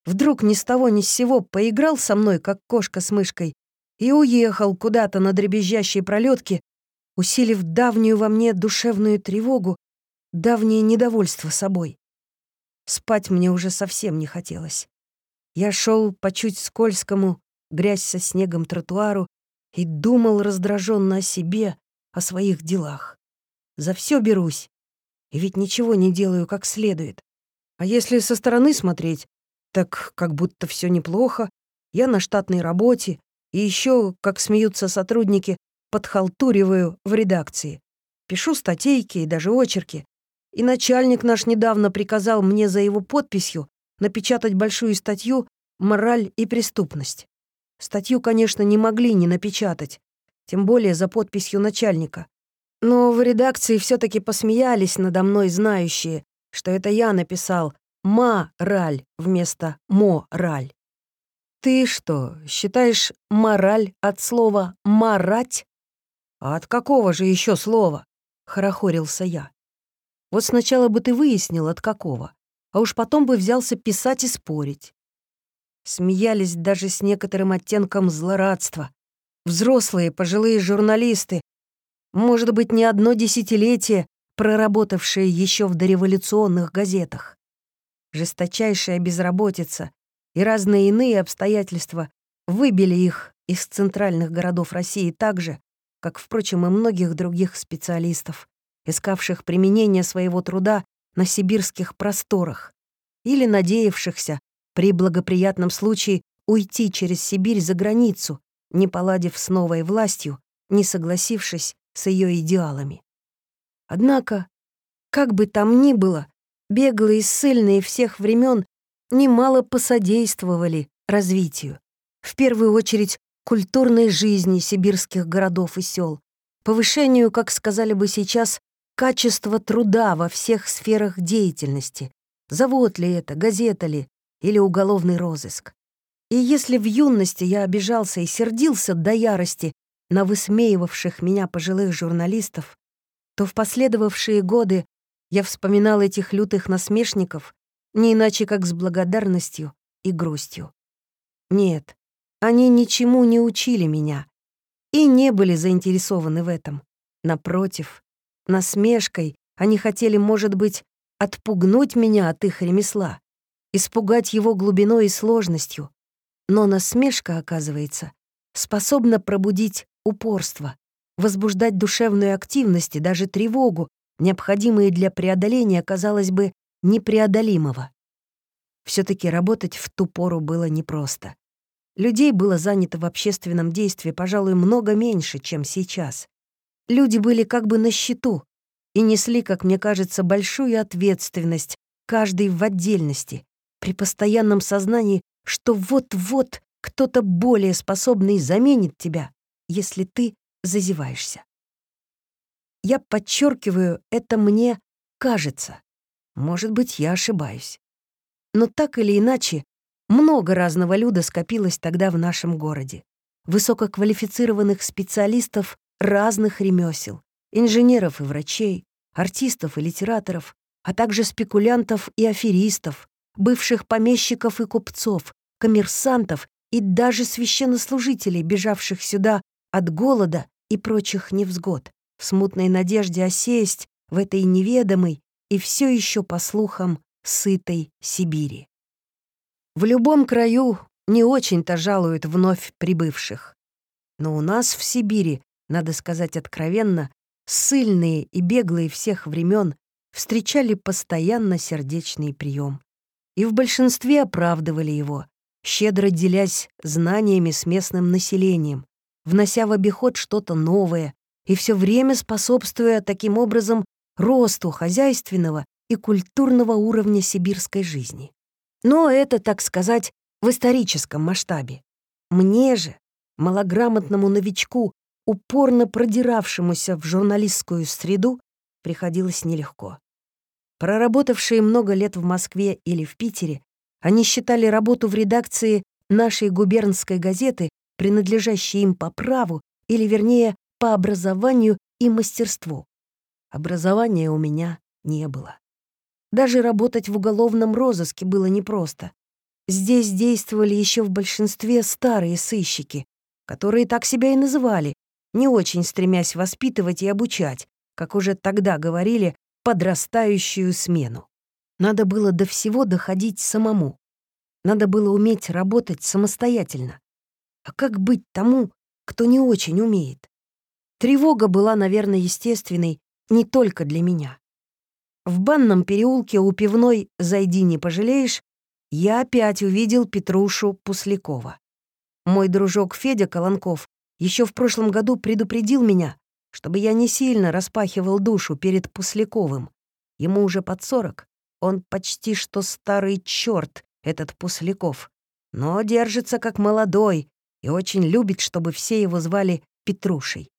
вдруг ни с того ни с сего поиграл со мной, как кошка с мышкой, и уехал куда-то на дребезжащей пролетке, усилив давнюю во мне душевную тревогу, давнее недовольство собой. Спать мне уже совсем не хотелось. Я шел по чуть скользкому, грязь со снегом тротуару и думал раздраженно о себе, о своих делах. За все берусь, и ведь ничего не делаю как следует. А если со стороны смотреть, так как будто все неплохо, я на штатной работе, и еще, как смеются сотрудники, подхалтуриваю в редакции. Пишу статейки и даже очерки. И начальник наш недавно приказал мне за его подписью напечатать большую статью «Мораль и преступность». Статью, конечно, не могли не напечатать, тем более за подписью начальника. Но в редакции все таки посмеялись надо мной знающие, что это я написал «ма-раль» вместо «мо-раль». Ты что, считаешь мораль от слова «марать»? А от какого же еще слова? Хорохорился я. Вот сначала бы ты выяснил, от какого, а уж потом бы взялся писать и спорить смеялись даже с некоторым оттенком злорадства. Взрослые, пожилые журналисты, может быть, не одно десятилетие, проработавшие еще в дореволюционных газетах. Жесточайшая безработица и разные иные обстоятельства выбили их из центральных городов России так же, как, впрочем, и многих других специалистов, искавших применение своего труда на сибирских просторах или надеявшихся при благоприятном случае уйти через Сибирь за границу, не поладив с новой властью, не согласившись с ее идеалами. Однако, как бы там ни было, беглые и ссыльные всех времен немало посодействовали развитию. В первую очередь, культурной жизни сибирских городов и сел, повышению, как сказали бы сейчас, качества труда во всех сферах деятельности. Завод ли это, газета ли, или уголовный розыск. И если в юности я обижался и сердился до ярости на высмеивавших меня пожилых журналистов, то в последовавшие годы я вспоминал этих лютых насмешников не иначе как с благодарностью и грустью. Нет, они ничему не учили меня и не были заинтересованы в этом. Напротив, насмешкой они хотели, может быть, отпугнуть меня от их ремесла, испугать его глубиной и сложностью. Но насмешка, оказывается, способна пробудить упорство, возбуждать душевную активность и даже тревогу, необходимые для преодоления, казалось бы, непреодолимого. все таки работать в ту пору было непросто. Людей было занято в общественном действии, пожалуй, много меньше, чем сейчас. Люди были как бы на счету и несли, как мне кажется, большую ответственность, каждый в отдельности, при постоянном сознании, что вот-вот кто-то более способный заменит тебя, если ты зазеваешься. Я подчеркиваю, это мне кажется. Может быть, я ошибаюсь. Но так или иначе, много разного люда скопилось тогда в нашем городе. Высококвалифицированных специалистов разных ремесел, инженеров и врачей, артистов и литераторов, а также спекулянтов и аферистов, бывших помещиков и купцов, коммерсантов и даже священнослужителей, бежавших сюда от голода и прочих невзгод, в смутной надежде осесть в этой неведомой и все еще, по слухам, сытой Сибири. В любом краю не очень-то жалуют вновь прибывших. Но у нас в Сибири, надо сказать откровенно, сильные и беглые всех времен встречали постоянно сердечный прием. И в большинстве оправдывали его, щедро делясь знаниями с местным населением, внося в обиход что-то новое и все время способствуя таким образом росту хозяйственного и культурного уровня сибирской жизни. Но это, так сказать, в историческом масштабе. Мне же, малограмотному новичку, упорно продиравшемуся в журналистскую среду, приходилось нелегко. Проработавшие много лет в Москве или в Питере, они считали работу в редакции нашей губернской газеты, принадлежащей им по праву, или, вернее, по образованию и мастерству. Образования у меня не было. Даже работать в уголовном розыске было непросто. Здесь действовали еще в большинстве старые сыщики, которые так себя и называли, не очень стремясь воспитывать и обучать, как уже тогда говорили, подрастающую смену. Надо было до всего доходить самому. Надо было уметь работать самостоятельно. А как быть тому, кто не очень умеет? Тревога была, наверное, естественной не только для меня. В банном переулке у пивной «Зайди, не пожалеешь» я опять увидел Петрушу Пуслякова. Мой дружок Федя Колонков еще в прошлом году предупредил меня, чтобы я не сильно распахивал душу перед Пусляковым. Ему уже под сорок, он почти что старый черт, этот Пусляков, но держится как молодой и очень любит, чтобы все его звали Петрушей.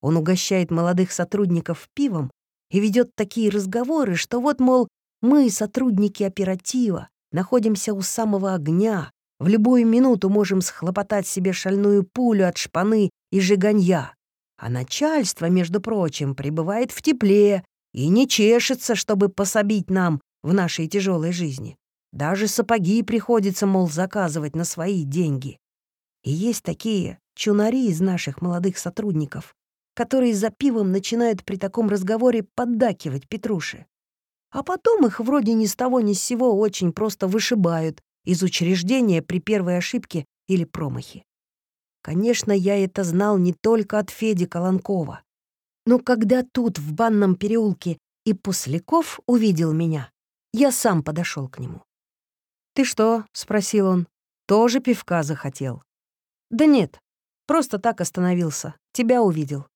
Он угощает молодых сотрудников пивом и ведет такие разговоры, что вот, мол, мы, сотрудники оператива, находимся у самого огня, в любую минуту можем схлопотать себе шальную пулю от шпаны и жиганья. А начальство, между прочим, пребывает в тепле и не чешется, чтобы пособить нам в нашей тяжелой жизни. Даже сапоги приходится, мол, заказывать на свои деньги. И есть такие чунари из наших молодых сотрудников, которые за пивом начинают при таком разговоре поддакивать Петруше. А потом их вроде ни с того ни с сего очень просто вышибают из учреждения при первой ошибке или промахе. Конечно, я это знал не только от Феди Колонкова. Но когда тут, в банном переулке, и Пусляков увидел меня, я сам подошел к нему. «Ты что?» — спросил он. «Тоже пивка захотел?» «Да нет, просто так остановился. Тебя увидел».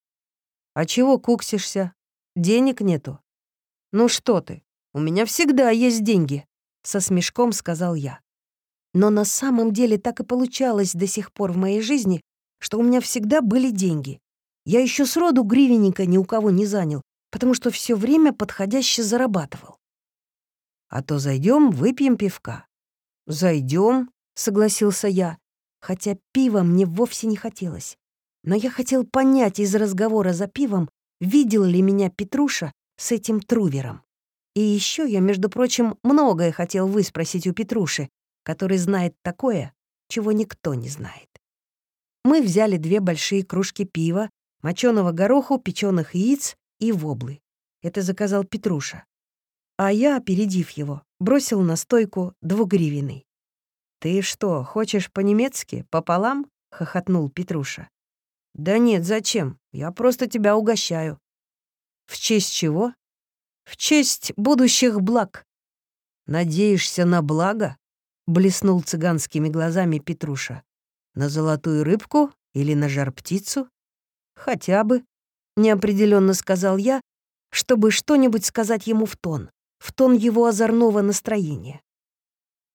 «А чего куксишься? Денег нету?» «Ну что ты, у меня всегда есть деньги», — со смешком сказал я. Но на самом деле так и получалось до сих пор в моей жизни, что у меня всегда были деньги. Я еще сроду гривенника ни у кого не занял, потому что все время подходяще зарабатывал. А то зайдем, выпьем пивка. Зайдем, согласился я, хотя пива мне вовсе не хотелось. Но я хотел понять из разговора за пивом, видел ли меня Петруша с этим трувером. И еще я, между прочим, многое хотел выспросить у Петруши, который знает такое, чего никто не знает. Мы взяли две большие кружки пива, моченого гороху, печеных яиц и воблы. Это заказал Петруша. А я, опередив его, бросил на стойку двугривенный. «Ты что, хочешь по-немецки, пополам?» — хохотнул Петруша. «Да нет, зачем? Я просто тебя угощаю». «В честь чего?» «В честь будущих благ». «Надеешься на благо?» — блеснул цыганскими глазами Петруша. «На золотую рыбку или на жар-птицу?» «Хотя бы», — неопределенно сказал я, чтобы что-нибудь сказать ему в тон, в тон его озорного настроения.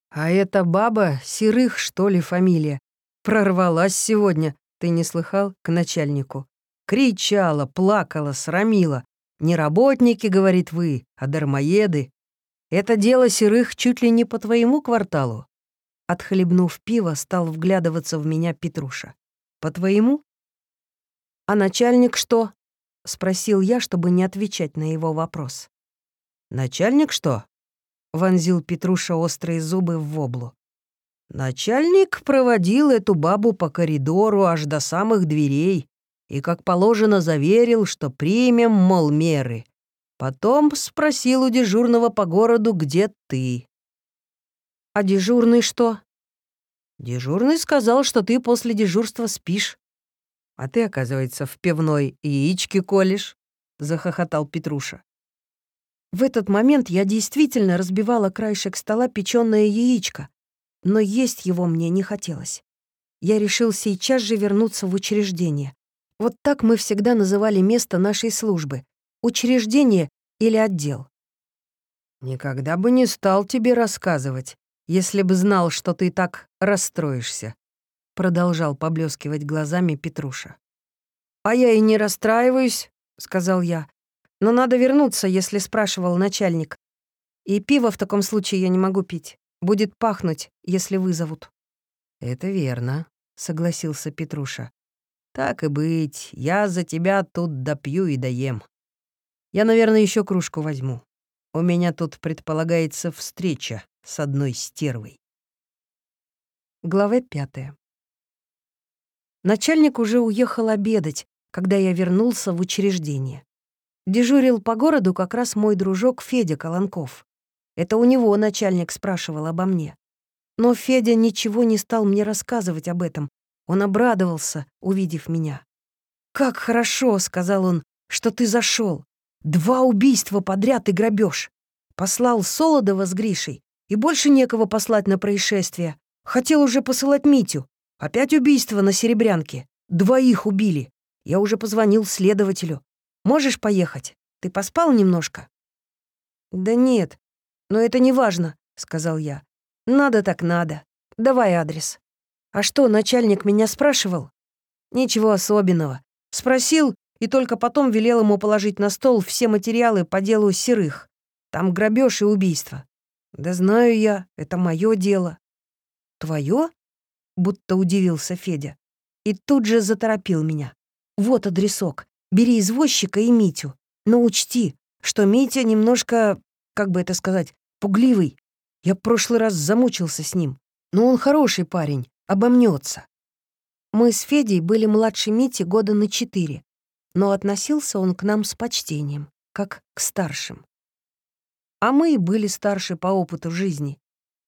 «А эта баба Серых, что ли, фамилия? Прорвалась сегодня, ты не слыхал, к начальнику? Кричала, плакала, срамила. Не работники, говорит вы, а дармоеды. Это дело серых чуть ли не по твоему кварталу. Отхлебнув пиво, стал вглядываться в меня Петруша. По твоему? А начальник что? Спросил я, чтобы не отвечать на его вопрос. Начальник что? Вонзил Петруша острые зубы в воблу. Начальник проводил эту бабу по коридору аж до самых дверей и, как положено, заверил, что примем, мол, меры. Потом спросил у дежурного по городу, где ты. «А дежурный что?» «Дежурный сказал, что ты после дежурства спишь. А ты, оказывается, в пивной яички колешь», — захохотал Петруша. В этот момент я действительно разбивала краешек стола печёное яичко, но есть его мне не хотелось. Я решил сейчас же вернуться в учреждение. Вот так мы всегда называли место нашей службы — учреждение или отдел. «Никогда бы не стал тебе рассказывать, если бы знал, что ты так расстроишься», — продолжал поблескивать глазами Петруша. «А я и не расстраиваюсь», — сказал я. «Но надо вернуться, если спрашивал начальник. И пиво в таком случае я не могу пить. Будет пахнуть, если вызовут». «Это верно», — согласился Петруша. «Так и быть, я за тебя тут допью и доем. Я, наверное, еще кружку возьму. У меня тут предполагается встреча с одной стервой». Глава пятая. Начальник уже уехал обедать, когда я вернулся в учреждение. Дежурил по городу как раз мой дружок Федя Колонков. Это у него начальник спрашивал обо мне. Но Федя ничего не стал мне рассказывать об этом. Он обрадовался, увидев меня. «Как хорошо», — сказал он, — «что ты зашел. Два убийства подряд и грабеж. Послал Солодова с Гришей, и больше некого послать на происшествие. Хотел уже посылать Митю. Опять убийство на Серебрянке. Двоих убили. Я уже позвонил следователю. Можешь поехать? Ты поспал немножко?» «Да нет, «Но это не важно», — сказал я. «Надо так надо. Давай адрес». «А что, начальник меня спрашивал?» «Ничего особенного. Спросил и только потом велел ему положить на стол все материалы по делу серых. Там грабеж и убийство». «Да знаю я, это мое дело». «Твое?» — будто удивился Федя. И тут же заторопил меня. «Вот адресок. Бери извозчика и Митю. Но учти, что Митя немножко, как бы это сказать, пугливый. Я в прошлый раз замучился с ним. Но он хороший парень, обомнется. Мы с Федей были младше Мити года на четыре, но относился он к нам с почтением, как к старшим. А мы и были старше по опыту жизни.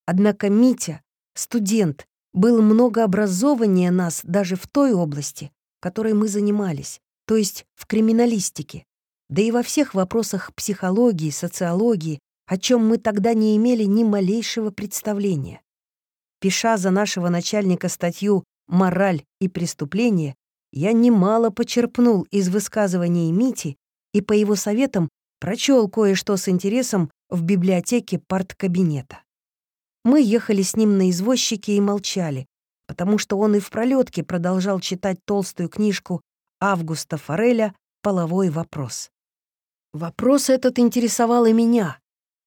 Однако Митя, студент, был многообразованнее нас даже в той области, которой мы занимались, то есть в криминалистике, да и во всех вопросах психологии, социологии, о чем мы тогда не имели ни малейшего представления. Пиша за нашего начальника статью «Мораль и преступление», я немало почерпнул из высказываний Мити и по его советам прочел кое-что с интересом в библиотеке парткабинета. Мы ехали с ним на извозчике и молчали, потому что он и в пролетке продолжал читать толстую книжку Августа Фореля «Половой вопрос». Вопрос этот интересовал и меня,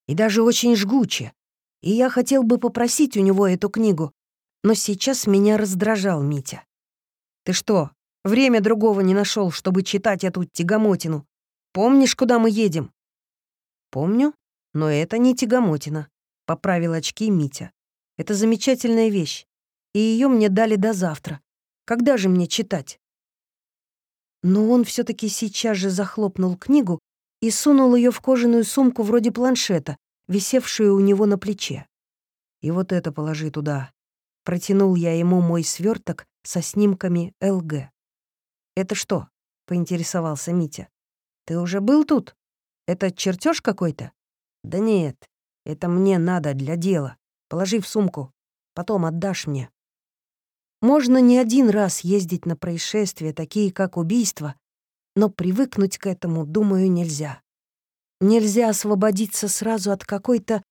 и даже очень жгуче. И я хотел бы попросить у него эту книгу, но сейчас меня раздражал Митя. «Ты что, время другого не нашел, чтобы читать эту тягомотину? Помнишь, куда мы едем?» «Помню, но это не тягомотина», — поправил очки Митя. «Это замечательная вещь, и ее мне дали до завтра. Когда же мне читать?» Но он все таки сейчас же захлопнул книгу и сунул ее в кожаную сумку вроде планшета, висевшую у него на плече. «И вот это положи туда». Протянул я ему мой сверток со снимками ЛГ. «Это что?» — поинтересовался Митя. «Ты уже был тут? Это чертеж какой-то?» «Да нет, это мне надо для дела. Положи в сумку, потом отдашь мне». Можно не один раз ездить на происшествия, такие как убийство, но привыкнуть к этому, думаю, нельзя. Нельзя освободиться сразу от какой-то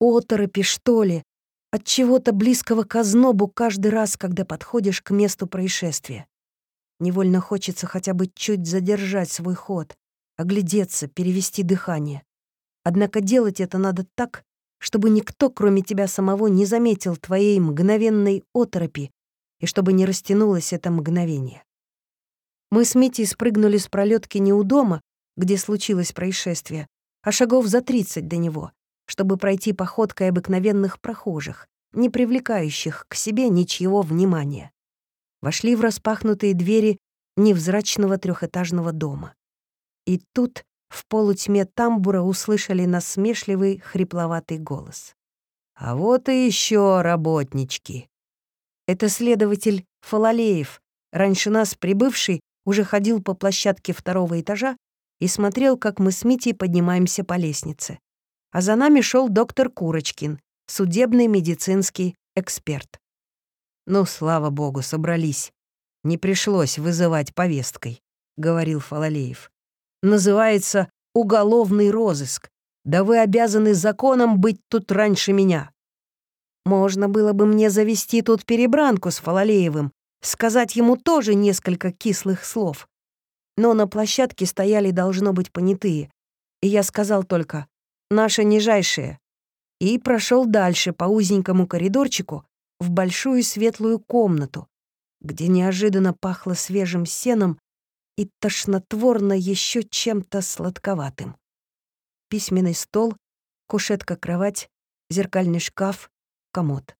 оторопи, что ли, от чего-то близкого к ознобу каждый раз, когда подходишь к месту происшествия. Невольно хочется хотя бы чуть задержать свой ход, оглядеться, перевести дыхание. Однако делать это надо так, чтобы никто, кроме тебя самого, не заметил твоей мгновенной оторопи и чтобы не растянулось это мгновение. Мы с Митей спрыгнули с пролетки не у дома, где случилось происшествие, а шагов за тридцать до него, чтобы пройти походкой обыкновенных прохожих, не привлекающих к себе ничьего внимания. Вошли в распахнутые двери невзрачного трехэтажного дома. И тут в полутьме тамбура услышали насмешливый хрипловатый голос. «А вот и еще работнички!» Это следователь Фалалеев, раньше нас прибывший, уже ходил по площадке второго этажа и смотрел, как мы с Митей поднимаемся по лестнице. А за нами шел доктор Курочкин, судебный медицинский эксперт. «Ну, слава богу, собрались. Не пришлось вызывать повесткой», — говорил Фалалеев. «Называется уголовный розыск. Да вы обязаны законом быть тут раньше меня». Можно было бы мне завести тут перебранку с Фалалеевым, сказать ему тоже несколько кислых слов. Но на площадке стояли, должно быть, понятые. И я сказал только «Наша нижайшая» и прошел дальше по узенькому коридорчику в большую светлую комнату, где неожиданно пахло свежим сеном и тошнотворно еще чем-то сладковатым. Письменный стол, кушетка-кровать, зеркальный шкаф, комод.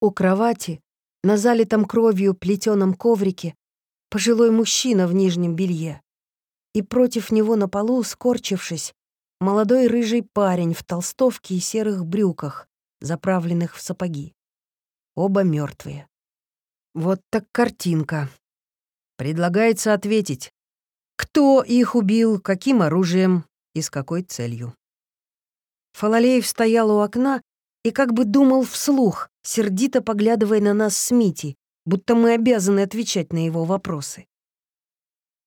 У кровати на залитом кровью плетеном коврике пожилой мужчина в нижнем белье, и против него на полу, скорчившись, молодой рыжий парень в толстовке и серых брюках, заправленных в сапоги. Оба мертвые. Вот так картинка. Предлагается ответить, кто их убил, каким оружием и с какой целью. Фалалеев стоял у окна и как бы думал вслух, сердито поглядывая на нас с Мити, будто мы обязаны отвечать на его вопросы.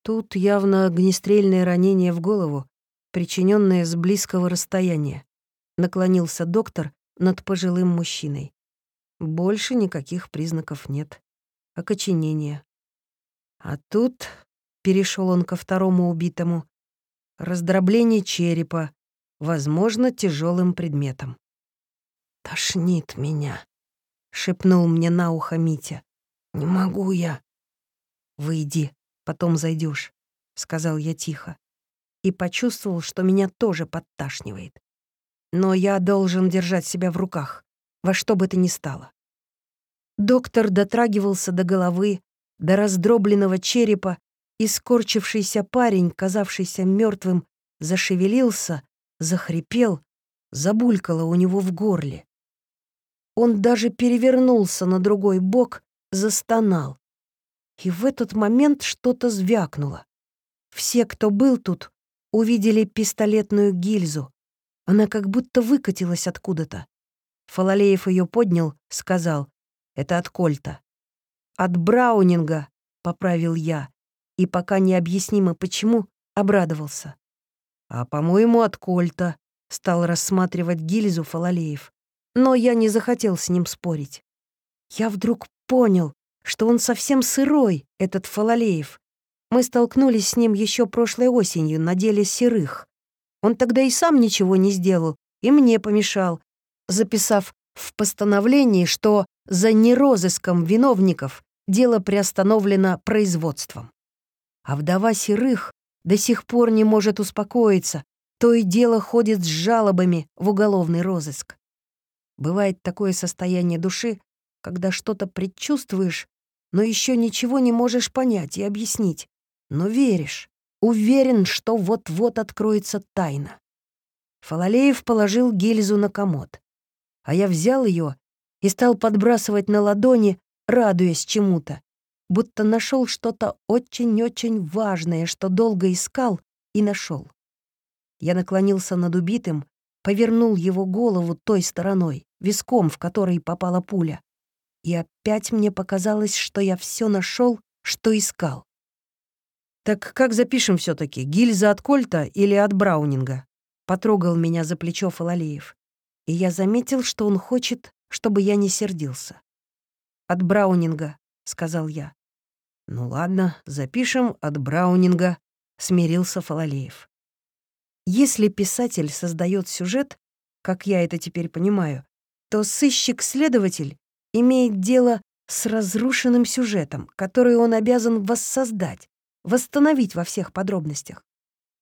Тут явно огнестрельное ранение в голову, причиненное с близкого расстояния. Наклонился доктор над пожилым мужчиной. Больше никаких признаков нет. Окоченение. А тут, перешел он ко второму убитому, раздробление черепа, возможно, тяжелым предметом. «Тошнит меня», — шепнул мне на ухо Митя. «Не могу я». «Выйди, потом зайдешь, сказал я тихо. И почувствовал, что меня тоже подташнивает. Но я должен держать себя в руках, во что бы то ни стало. Доктор дотрагивался до головы, до раздробленного черепа, и скорчившийся парень, казавшийся мертвым, зашевелился, захрипел, забулькало у него в горле. Он даже перевернулся на другой бок, застонал. И в этот момент что-то звякнуло. Все, кто был тут, увидели пистолетную гильзу. Она как будто выкатилась откуда-то. Фалалеев ее поднял, сказал, «Это от Кольта». «От Браунинга», — поправил я, и пока необъяснимо почему, обрадовался. «А, по-моему, от Кольта», — стал рассматривать гильзу Фалалеев но я не захотел с ним спорить. Я вдруг понял, что он совсем сырой, этот Фалалеев. Мы столкнулись с ним еще прошлой осенью на деле серых. Он тогда и сам ничего не сделал, и мне помешал, записав в постановлении, что за нерозыском виновников дело приостановлено производством. А вдова серых до сих пор не может успокоиться, то и дело ходит с жалобами в уголовный розыск. Бывает такое состояние души, когда что-то предчувствуешь, но еще ничего не можешь понять и объяснить, но веришь, уверен, что вот-вот откроется тайна. Фалалеев положил гильзу на комод, а я взял ее и стал подбрасывать на ладони, радуясь чему-то, будто нашел что-то очень-очень важное, что долго искал и нашел. Я наклонился над убитым, повернул его голову той стороной, виском, в который попала пуля. И опять мне показалось, что я все нашел, что искал. «Так как запишем все таки гильза от Кольта или от Браунинга?» Потрогал меня за плечо Фалалеев. И я заметил, что он хочет, чтобы я не сердился. «От Браунинга», — сказал я. «Ну ладно, запишем от Браунинга», — смирился Фалалеев. Если писатель создает сюжет, как я это теперь понимаю, то сыщик-следователь имеет дело с разрушенным сюжетом, который он обязан воссоздать, восстановить во всех подробностях.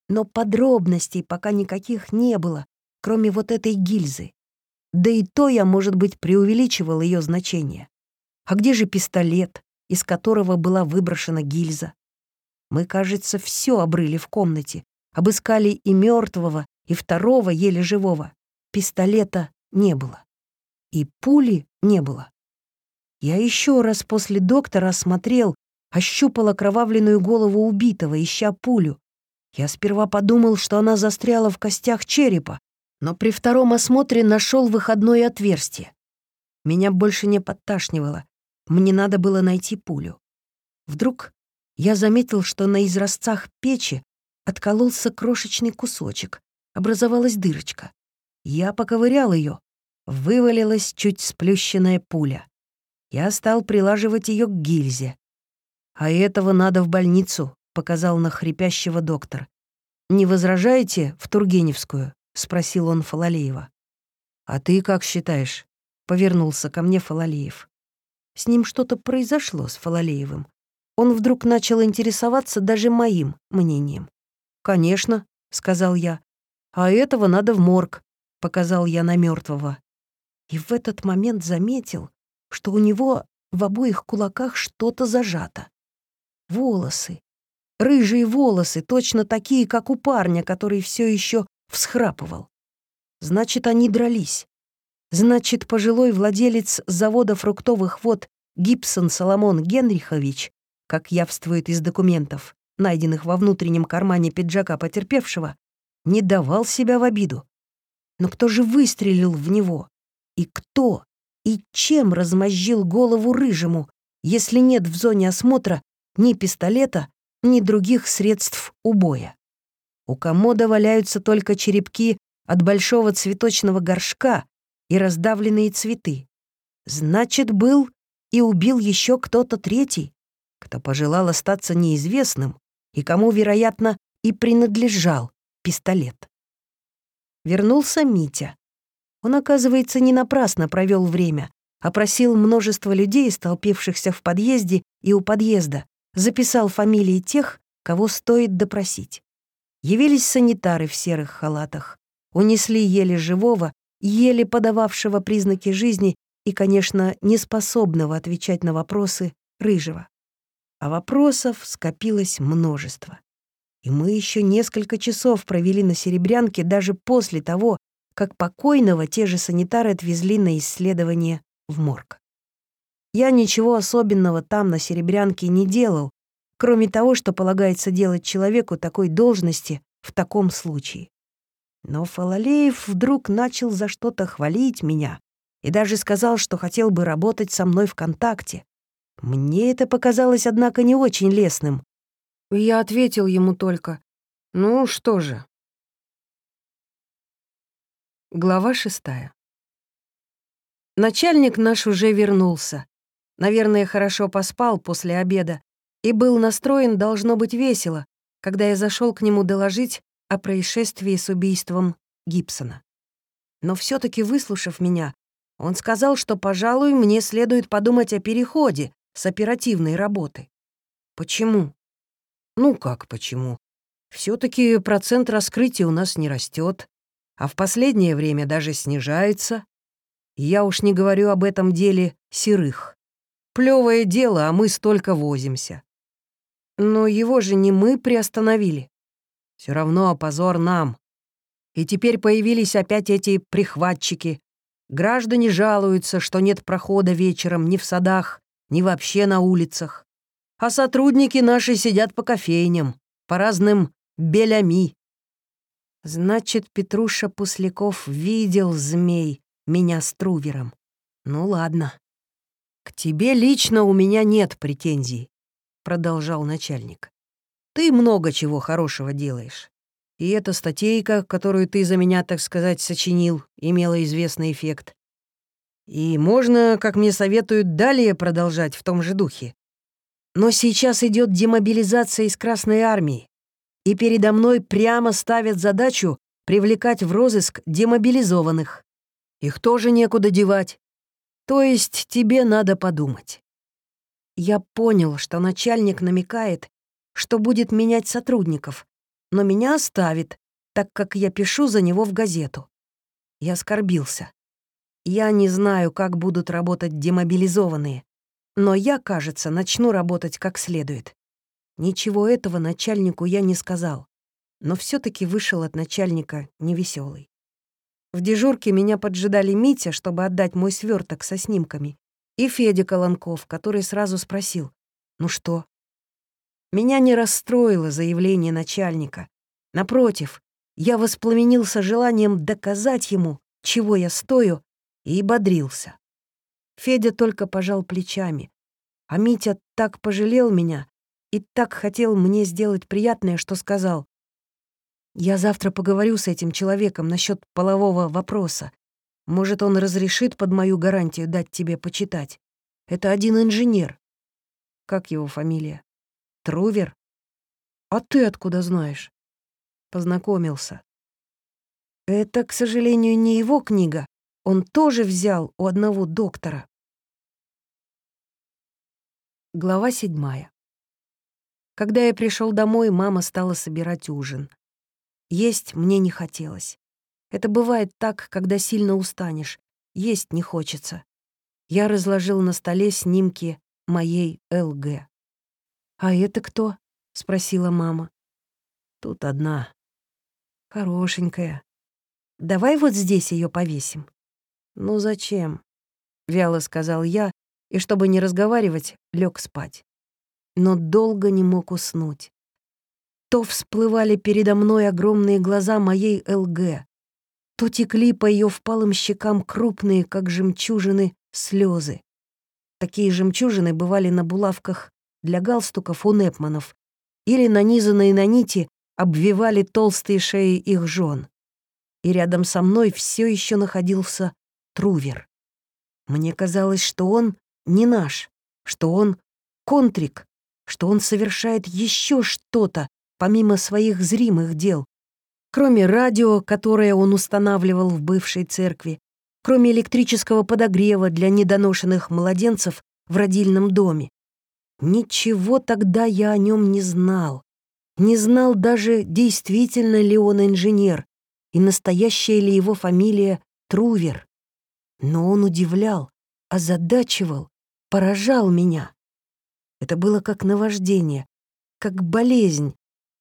Но подробностей пока никаких не было, кроме вот этой гильзы. Да и то я, может быть, преувеличивал ее значение. А где же пистолет, из которого была выброшена гильза? Мы, кажется, все обрыли в комнате, обыскали и мертвого, и второго, еле живого. Пистолета не было. И пули не было. Я еще раз после доктора осмотрел, ощупал окровавленную голову убитого, ища пулю. Я сперва подумал, что она застряла в костях черепа, но при втором осмотре нашел выходное отверстие. Меня больше не подташнивало. Мне надо было найти пулю. Вдруг я заметил, что на изразцах печи откололся крошечный кусочек, образовалась дырочка. Я поковырял ее, вывалилась чуть сплющенная пуля. Я стал прилаживать ее к гильзе. «А этого надо в больницу», — показал на хрипящего доктор. «Не возражаете в Тургеневскую?» — спросил он Фалалеева. «А ты как считаешь?» — повернулся ко мне Фалалеев. С ним что-то произошло с Фалалеевым. Он вдруг начал интересоваться даже моим мнением. «Конечно», — сказал я. «А этого надо в морг», — показал я на мертвого. И в этот момент заметил, что у него в обоих кулаках что-то зажато. Волосы. Рыжие волосы, точно такие, как у парня, который все еще всхрапывал. Значит, они дрались. Значит, пожилой владелец завода фруктовых вод Гибсон Соломон Генрихович, как явствует из документов, найденных во внутреннем кармане пиджака потерпевшего, не давал себя в обиду. Но кто же выстрелил в него? И кто? И чем размозжил голову рыжему, если нет в зоне осмотра ни пистолета, ни других средств убоя? У комода валяются только черепки от большого цветочного горшка и раздавленные цветы. Значит, был и убил еще кто-то третий, кто пожелал остаться неизвестным и кому, вероятно, и принадлежал пистолет. Вернулся Митя. Он, оказывается, не напрасно провел время, опросил множество людей, столпившихся в подъезде и у подъезда, записал фамилии тех, кого стоит допросить. Явились санитары в серых халатах, унесли еле живого, еле подававшего признаки жизни и, конечно, неспособного отвечать на вопросы рыжего. А вопросов скопилось множество. И мы еще несколько часов провели на Серебрянке даже после того, как покойного те же санитары отвезли на исследование в морг. Я ничего особенного там, на Серебрянке, не делал, кроме того, что полагается делать человеку такой должности в таком случае. Но Фалалеев вдруг начал за что-то хвалить меня и даже сказал, что хотел бы работать со мной в контакте, мне это показалось, однако, не очень лестным. Я ответил ему только «Ну что же». Глава шестая. Начальник наш уже вернулся. Наверное, хорошо поспал после обеда и был настроен, должно быть, весело, когда я зашел к нему доложить о происшествии с убийством Гибсона. Но все таки выслушав меня, он сказал, что, пожалуй, мне следует подумать о переходе, с оперативной работы. Почему? Ну как почему? все таки процент раскрытия у нас не растет, а в последнее время даже снижается. Я уж не говорю об этом деле серых. Плевое дело, а мы столько возимся. Но его же не мы приостановили. Все равно позор нам. И теперь появились опять эти прихватчики. Граждане жалуются, что нет прохода вечером ни в садах, ни вообще на улицах. А сотрудники наши сидят по кофейням, по разным белями. Значит, Петруша Пусляков видел змей, меня с Трувером. Ну ладно. К тебе лично у меня нет претензий, продолжал начальник. Ты много чего хорошего делаешь. И эта статейка, которую ты за меня, так сказать, сочинил, имела известный эффект. И можно, как мне советуют, далее продолжать в том же духе. Но сейчас идет демобилизация из Красной Армии, и передо мной прямо ставят задачу привлекать в розыск демобилизованных. Их тоже некуда девать. То есть тебе надо подумать. Я понял, что начальник намекает, что будет менять сотрудников, но меня оставит, так как я пишу за него в газету. Я оскорбился. Я не знаю, как будут работать демобилизованные, но я, кажется, начну работать как следует. Ничего этого начальнику я не сказал, но все таки вышел от начальника невеселый. В дежурке меня поджидали Митя, чтобы отдать мой сверток со снимками, и Федя Колонков, который сразу спросил, «Ну что?» Меня не расстроило заявление начальника. Напротив, я воспламенился желанием доказать ему, чего я стою, и бодрился. Федя только пожал плечами, а Митя так пожалел меня и так хотел мне сделать приятное, что сказал, «Я завтра поговорю с этим человеком насчет полового вопроса. Может, он разрешит под мою гарантию дать тебе почитать. Это один инженер». «Как его фамилия?» «Трувер?» «А ты откуда знаешь?» Познакомился. Это, к сожалению, не его книга. Он тоже взял у одного доктора. Глава седьмая. Когда я пришел домой, мама стала собирать ужин. Есть мне не хотелось. Это бывает так, когда сильно устанешь. Есть не хочется. Я разложил на столе снимки моей ЛГ. «А это кто?» — спросила мама. «Тут одна. Хорошенькая. Давай вот здесь ее повесим». «Ну зачем?» — вяло сказал я, и, чтобы не разговаривать, лег спать. Но долго не мог уснуть. То всплывали передо мной огромные глаза моей ЛГ, то текли по ее впалым щекам крупные, как жемчужины, слезы. Такие жемчужины бывали на булавках для галстуков у Непманов или нанизанные на нити обвивали толстые шеи их жен. И рядом со мной все еще находился Трувер. Мне казалось, что он не наш, что он контрик, что он совершает еще что-то, помимо своих зримых дел, кроме радио, которое он устанавливал в бывшей церкви, кроме электрического подогрева для недоношенных младенцев в родильном доме. Ничего тогда я о нем не знал. Не знал даже, действительно ли он инженер и настоящая ли его фамилия Трувер. Но он удивлял, озадачивал, поражал меня. Это было как наваждение, как болезнь,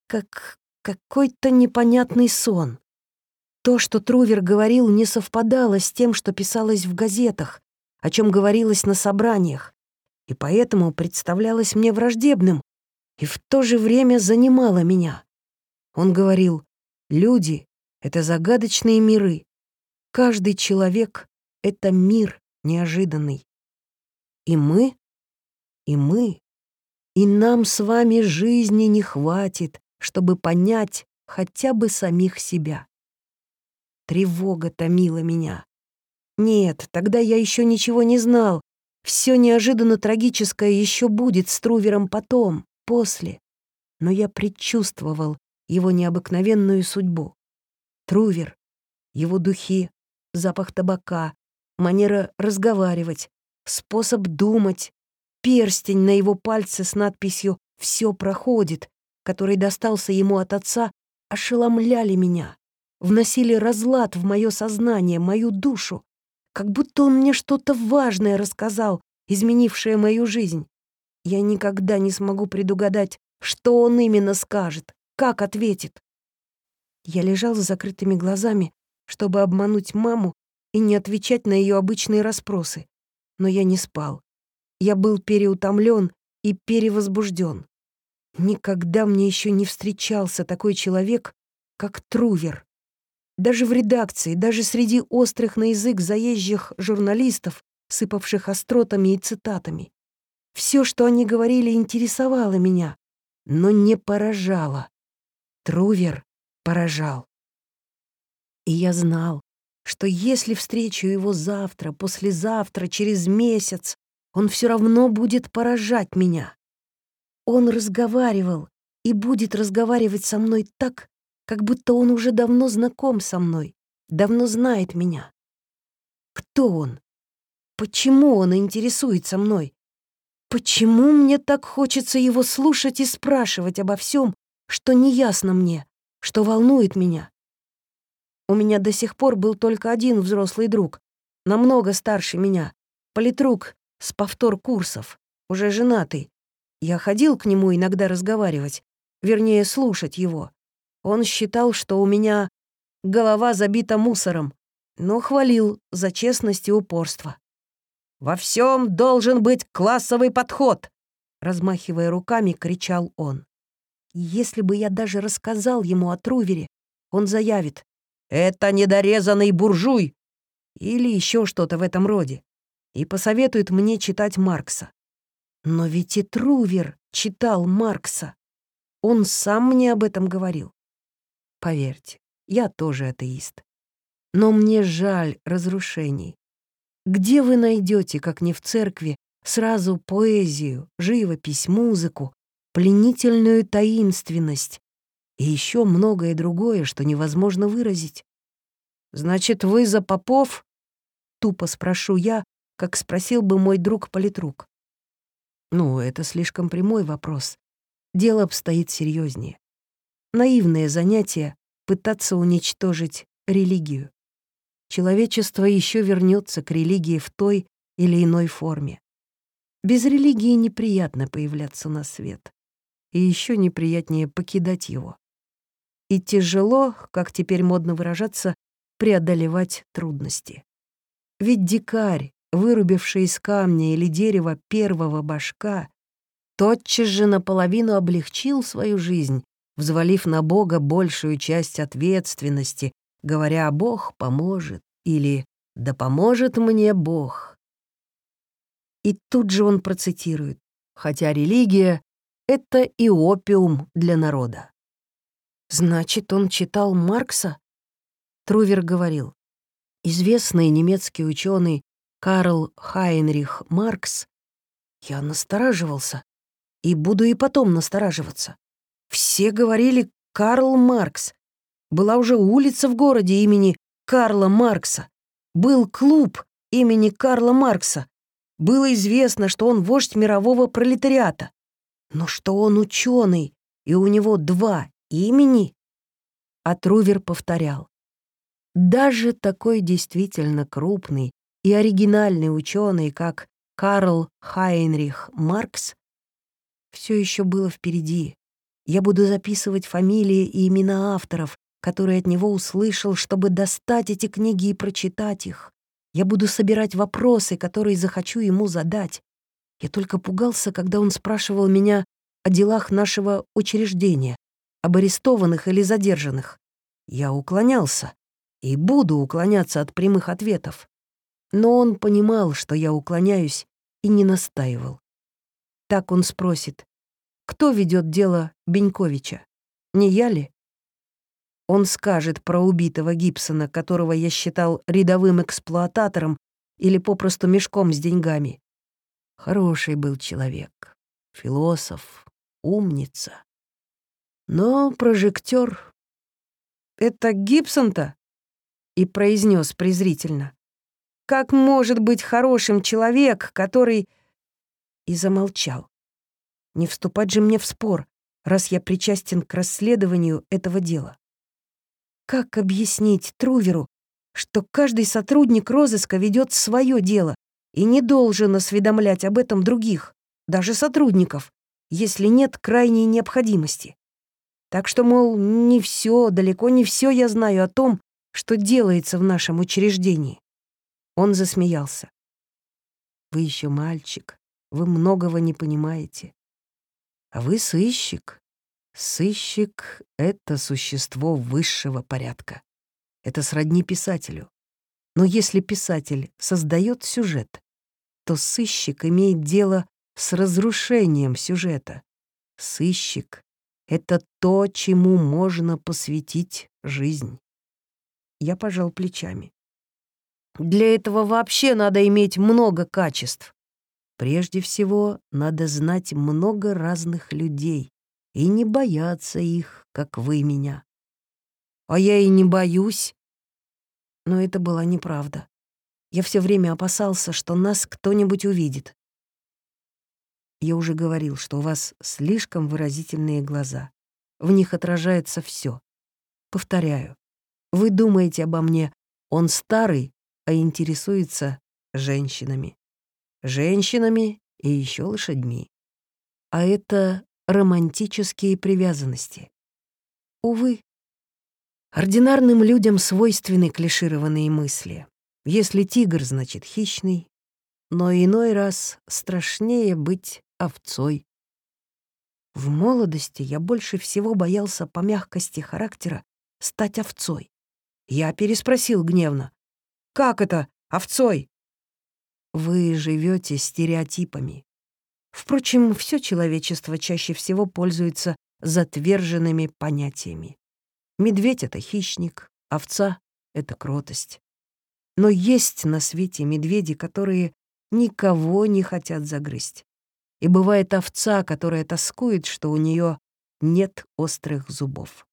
как какой-то непонятный сон. То, что Трувер говорил, не совпадало с тем, что писалось в газетах, о чем говорилось на собраниях, и поэтому представлялось мне враждебным и в то же время занимало меня. Он говорил, люди — это загадочные миры, каждый человек — это мир неожиданный. И мы, и мы, и нам с вами жизни не хватит, чтобы понять хотя бы самих себя. Тревога томила меня. Нет, тогда я еще ничего не знал. Все неожиданно трагическое еще будет с Трувером потом, после. Но я предчувствовал его необыкновенную судьбу. Трувер, его духи, запах табака, манера разговаривать, способ думать, перстень на его пальце с надписью «Все проходит», который достался ему от отца, ошеломляли меня, вносили разлад в мое сознание, мою душу, как будто он мне что-то важное рассказал, изменившее мою жизнь. Я никогда не смогу предугадать, что он именно скажет, как ответит. Я лежал с закрытыми глазами, чтобы обмануть маму и не отвечать на ее обычные расспросы. Но я не спал. Я был переутомлен и перевозбужден. Никогда мне еще не встречался такой человек, как Трувер. Даже в редакции, даже среди острых на язык заезжих журналистов, сыпавших остротами и цитатами. Все, что они говорили, интересовало меня, но не поражало. Трувер поражал. И я знал, что если встречу его завтра, послезавтра, через месяц, он все равно будет поражать меня. Он разговаривал и будет разговаривать со мной так, как будто он уже давно знаком со мной, давно знает меня. Кто он? Почему он интересуется мной? Почему мне так хочется его слушать и спрашивать обо всем, что неясно мне, что волнует меня? У меня до сих пор был только один взрослый друг, намного старше меня, политрук с повтор курсов, уже женатый. Я ходил к нему иногда разговаривать, вернее, слушать его. Он считал, что у меня голова забита мусором, но хвалил за честность и упорство. «Во всем должен быть классовый подход!» Размахивая руками, кричал он. Если бы я даже рассказал ему о Трувере, он заявит «Это недорезанный буржуй!» или еще что-то в этом роде и посоветует мне читать Маркса. Но ведь и Трувер читал Маркса. Он сам мне об этом говорил. Поверьте, я тоже атеист. Но мне жаль разрушений. Где вы найдете, как не в церкви, сразу поэзию, живопись, музыку, пленительную таинственность и еще многое другое, что невозможно выразить? Значит, вы за попов? Тупо спрошу я, как спросил бы мой друг-политрук. Ну, это слишком прямой вопрос. Дело обстоит серьезнее. Наивное занятие — пытаться уничтожить религию. Человечество еще вернется к религии в той или иной форме. Без религии неприятно появляться на свет. И еще неприятнее покидать его. И тяжело, как теперь модно выражаться, преодолевать трудности. Ведь дикарь, вырубивший из камня или дерева первого башка, тотчас же наполовину облегчил свою жизнь, взвалив на Бога большую часть ответственности, говоря «Бог поможет» или «Да поможет мне Бог». И тут же он процитирует, хотя религия — это и опиум для народа. Значит, он читал Маркса? Трувер говорил, известный немецкий ученый Карл Хайнрих Маркс, я настораживался и буду и потом настораживаться. Все говорили «Карл Маркс». Была уже улица в городе имени Карла Маркса. Был клуб имени Карла Маркса. Было известно, что он вождь мирового пролетариата. Но что он ученый, и у него два имени? А Трувер повторял. Даже такой действительно крупный и оригинальный ученый, как Карл Хайнрих Маркс, все еще было впереди. Я буду записывать фамилии и имена авторов, которые от него услышал, чтобы достать эти книги и прочитать их. Я буду собирать вопросы, которые захочу ему задать. Я только пугался, когда он спрашивал меня о делах нашего учреждения, об арестованных или задержанных. Я уклонялся и буду уклоняться от прямых ответов. Но он понимал, что я уклоняюсь, и не настаивал. Так он спросит, кто ведет дело Беньковича? Не я ли? Он скажет про убитого Гибсона, которого я считал рядовым эксплуататором или попросту мешком с деньгами. Хороший был человек, философ, умница. Но прожектор — это Гибсон-то? И произнес презрительно. Как может быть хорошим человек, который...» И замолчал. Не вступать же мне в спор, раз я причастен к расследованию этого дела. Как объяснить Труверу, что каждый сотрудник розыска ведет свое дело и не должен осведомлять об этом других, даже сотрудников, если нет крайней необходимости? Так что, мол, не все, далеко не все я знаю о том, что делается в нашем учреждении. Он засмеялся. «Вы еще мальчик, вы многого не понимаете. А вы сыщик. Сыщик — это существо высшего порядка. Это сродни писателю. Но если писатель создает сюжет, то сыщик имеет дело с разрушением сюжета. Сыщик — это то, чему можно посвятить жизнь. Я пожал плечами. Для этого вообще надо иметь много качеств. Прежде всего, надо знать много разных людей и не бояться их, как вы меня. А я и не боюсь. Но это была неправда. Я все время опасался, что нас кто-нибудь увидит. Я уже говорил, что у вас слишком выразительные глаза. В них отражается все. Повторяю, вы думаете обо мне, он старый, а интересуется женщинами. Женщинами и еще лошадьми. А это романтические привязанности. Увы, ординарным людям свойственны клишированные мысли. Если тигр, значит хищный, но иной раз страшнее быть овцой. В молодости я больше всего боялся по мягкости характера стать овцой. Я переспросил гневно. «Как это, овцой?» Вы живете стереотипами. Впрочем, все человечество чаще всего пользуется затверженными понятиями. Медведь — это хищник, овца — это кротость. Но есть на свете медведи, которые никого не хотят загрызть. И бывает овца, которая тоскует, что у нее нет острых зубов.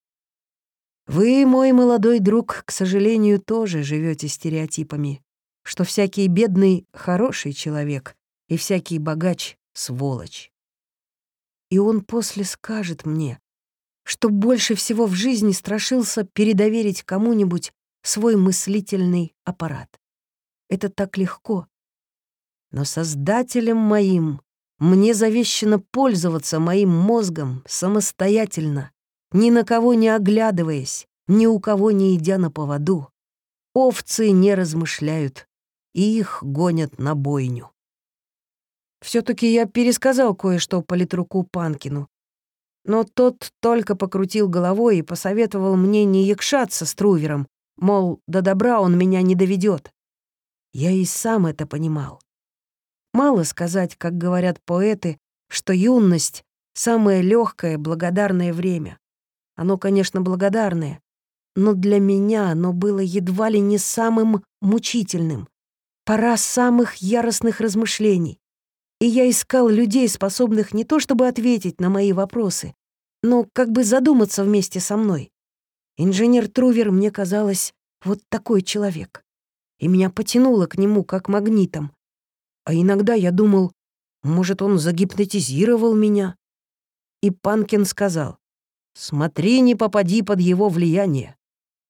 Вы, мой молодой друг, к сожалению, тоже живете стереотипами что всякий бедный — хороший человек, и всякий богач — сволочь. И он после скажет мне, что больше всего в жизни страшился передоверить кому-нибудь свой мыслительный аппарат. Это так легко. Но создателем моим мне завещено пользоваться моим мозгом самостоятельно, ни на кого не оглядываясь, ни у кого не идя на поводу. Овцы не размышляют, и их гонят на бойню. все таки я пересказал кое-что политруку Панкину, но тот только покрутил головой и посоветовал мне не якшаться с Трувером, мол, до добра он меня не доведет. Я и сам это понимал. Мало сказать, как говорят поэты, что юность — самое легкое, благодарное время. Оно, конечно, благодарное, но для меня оно было едва ли не самым мучительным. Пора самых яростных размышлений. И я искал людей, способных не то чтобы ответить на мои вопросы, но как бы задуматься вместе со мной. Инженер Трувер мне казалось вот такой человек. И меня потянуло к нему как магнитом. А иногда я думал, может, он загипнотизировал меня. И Панкин сказал, «Смотри, не попади под его влияние».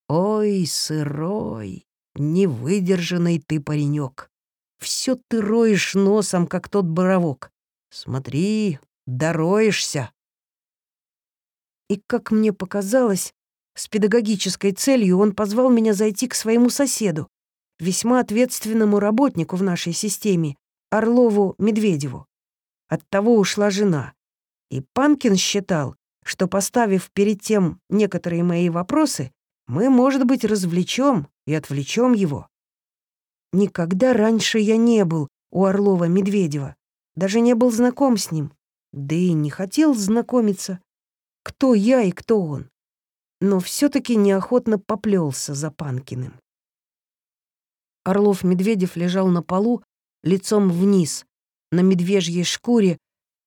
Ой, сырой, Невыдержанный ты паренек. Все ты роешь носом, как тот боровок. Смотри, дороешься. И, как мне показалось, с педагогической целью он позвал меня зайти к своему соседу, весьма ответственному работнику в нашей системе, Орлову Медведеву. Оттого ушла жена. И Панкин считал, что, поставив перед тем некоторые мои вопросы, мы, может быть, развлечем и отвлечем его. Никогда раньше я не был у Орлова Медведева, даже не был знаком с ним, да и не хотел знакомиться, кто я и кто он. Но все-таки неохотно поплелся за Панкиным. Орлов Медведев лежал на полу, лицом вниз, на медвежьей шкуре,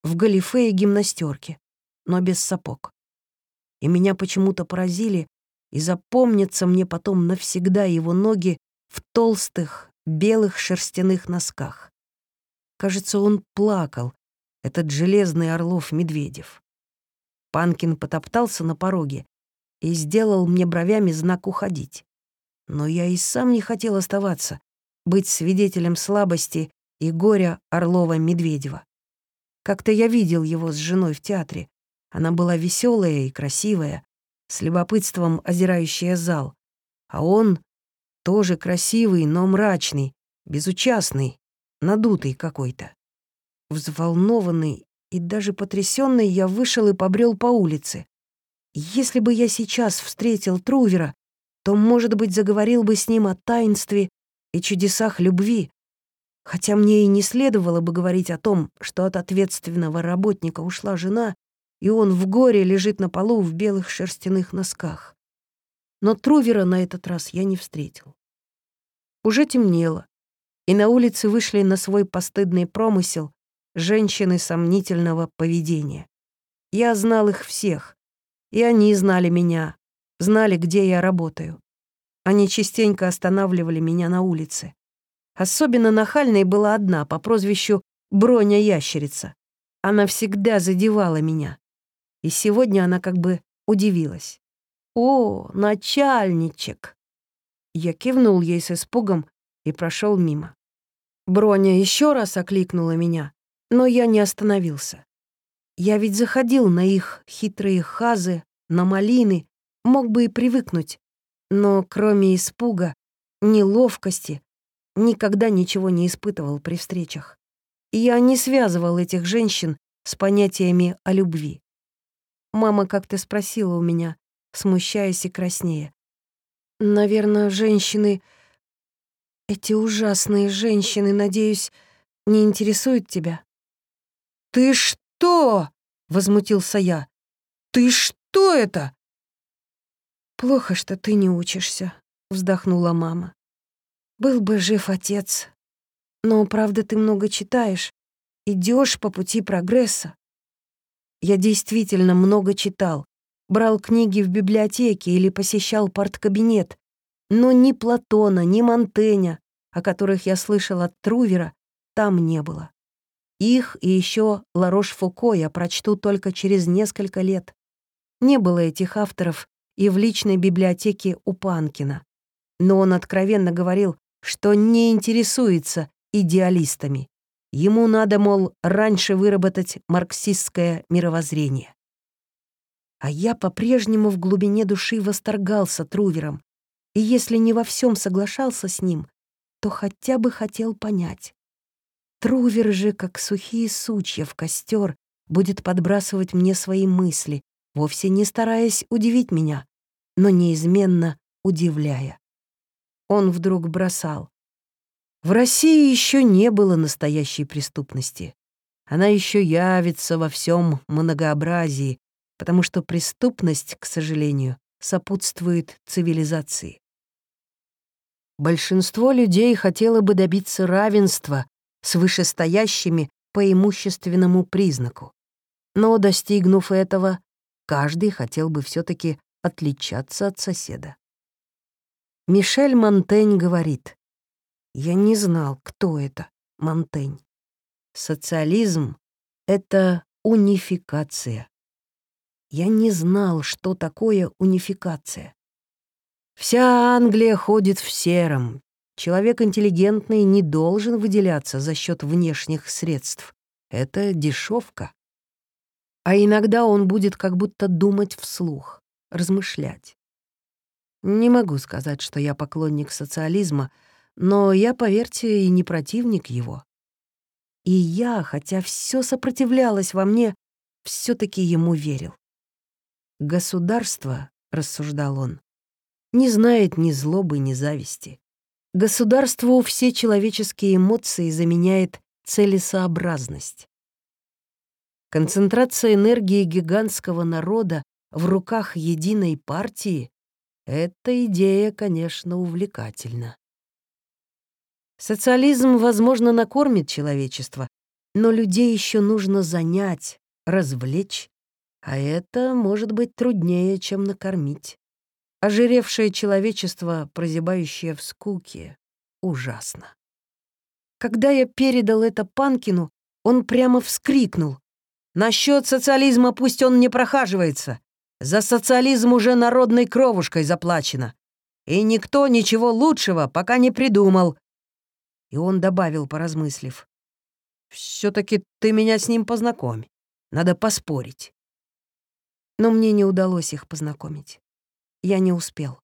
в галифе и гимнастерке, но без сапог. И меня почему-то поразили и запомнятся мне потом навсегда его ноги в толстых белых шерстяных носках. Кажется, он плакал, этот железный Орлов-Медведев. Панкин потоптался на пороге и сделал мне бровями знак «Уходить». Но я и сам не хотел оставаться, быть свидетелем слабости и горя Орлова-Медведева. Как-то я видел его с женой в театре. Она была веселая и красивая, с любопытством озирающая зал. А он тоже красивый, но мрачный, безучастный, надутый какой-то. Взволнованный и даже потрясенный я вышел и побрел по улице. Если бы я сейчас встретил Трувера, то, может быть, заговорил бы с ним о таинстве и чудесах любви, хотя мне и не следовало бы говорить о том, что от ответственного работника ушла жена и он в горе лежит на полу в белых шерстяных носках. Но Трувера на этот раз я не встретил. Уже темнело, и на улице вышли на свой постыдный промысел женщины сомнительного поведения. Я знал их всех, и они знали меня, знали, где я работаю. Они частенько останавливали меня на улице. Особенно нахальной была одна по прозвищу Броня Ящерица. Она всегда задевала меня. И сегодня она как бы удивилась. «О, начальничек!» Я кивнул ей с испугом и прошел мимо. Броня еще раз окликнула меня, но я не остановился. Я ведь заходил на их хитрые хазы, на малины, мог бы и привыкнуть, но кроме испуга, неловкости, никогда ничего не испытывал при встречах. Я не связывал этих женщин с понятиями о любви. Мама как-то спросила у меня, смущаясь и краснея. «Наверное, женщины эти ужасные женщины, надеюсь, не интересуют тебя?» «Ты что?» — возмутился я. «Ты что это?» «Плохо, что ты не учишься», — вздохнула мама. «Был бы жив отец. Но, правда, ты много читаешь, идешь по пути прогресса». Я действительно много читал, брал книги в библиотеке или посещал парткабинет, но ни Платона, ни Монтэня, о которых я слышал от Трувера, там не было. Их и еще Ларош-Фуко я прочту только через несколько лет. Не было этих авторов и в личной библиотеке у Панкина. Но он откровенно говорил, что не интересуется идеалистами. Ему надо, мол, раньше выработать марксистское мировоззрение. А я по-прежнему в глубине души восторгался Трувером, и если не во всем соглашался с ним, то хотя бы хотел понять. Трувер же, как сухие сучья в костер, будет подбрасывать мне свои мысли, вовсе не стараясь удивить меня, но неизменно удивляя. Он вдруг бросал. В России еще не было настоящей преступности. Она еще явится во всем многообразии, потому что преступность, к сожалению, сопутствует цивилизации. Большинство людей хотело бы добиться равенства с вышестоящими по имущественному признаку. Но, достигнув этого, каждый хотел бы все таки отличаться от соседа. Мишель Монтень говорит, «Я не знал, кто это, Монтень. Социализм — это унификация. Я не знал, что такое унификация. Вся Англия ходит в сером. Человек интеллигентный не должен выделяться за счет внешних средств. Это дешевка. А иногда он будет как будто думать вслух, размышлять. Не могу сказать, что я поклонник социализма, но я, поверьте, и не противник его. И я, хотя все сопротивлялось во мне, все таки ему верил. «Государство», — рассуждал он, не знает ни злобы, ни зависти. Государству все человеческие эмоции заменяет целесообразность. Концентрация энергии гигантского народа в руках единой партии — эта идея, конечно, увлекательна. Социализм, возможно, накормит человечество, но людей еще нужно занять, развлечь, а это может быть труднее, чем накормить. Ожиревшее человечество, прозябающее в скуке, ужасно. Когда я передал это Панкину, он прямо вскрикнул. «Насчет социализма пусть он не прохаживается. За социализм уже народной кровушкой заплачено. И никто ничего лучшего пока не придумал». И он добавил, поразмыслив. все таки ты меня с ним познакомь. Надо поспорить». Но мне не удалось их познакомить. Я не успел.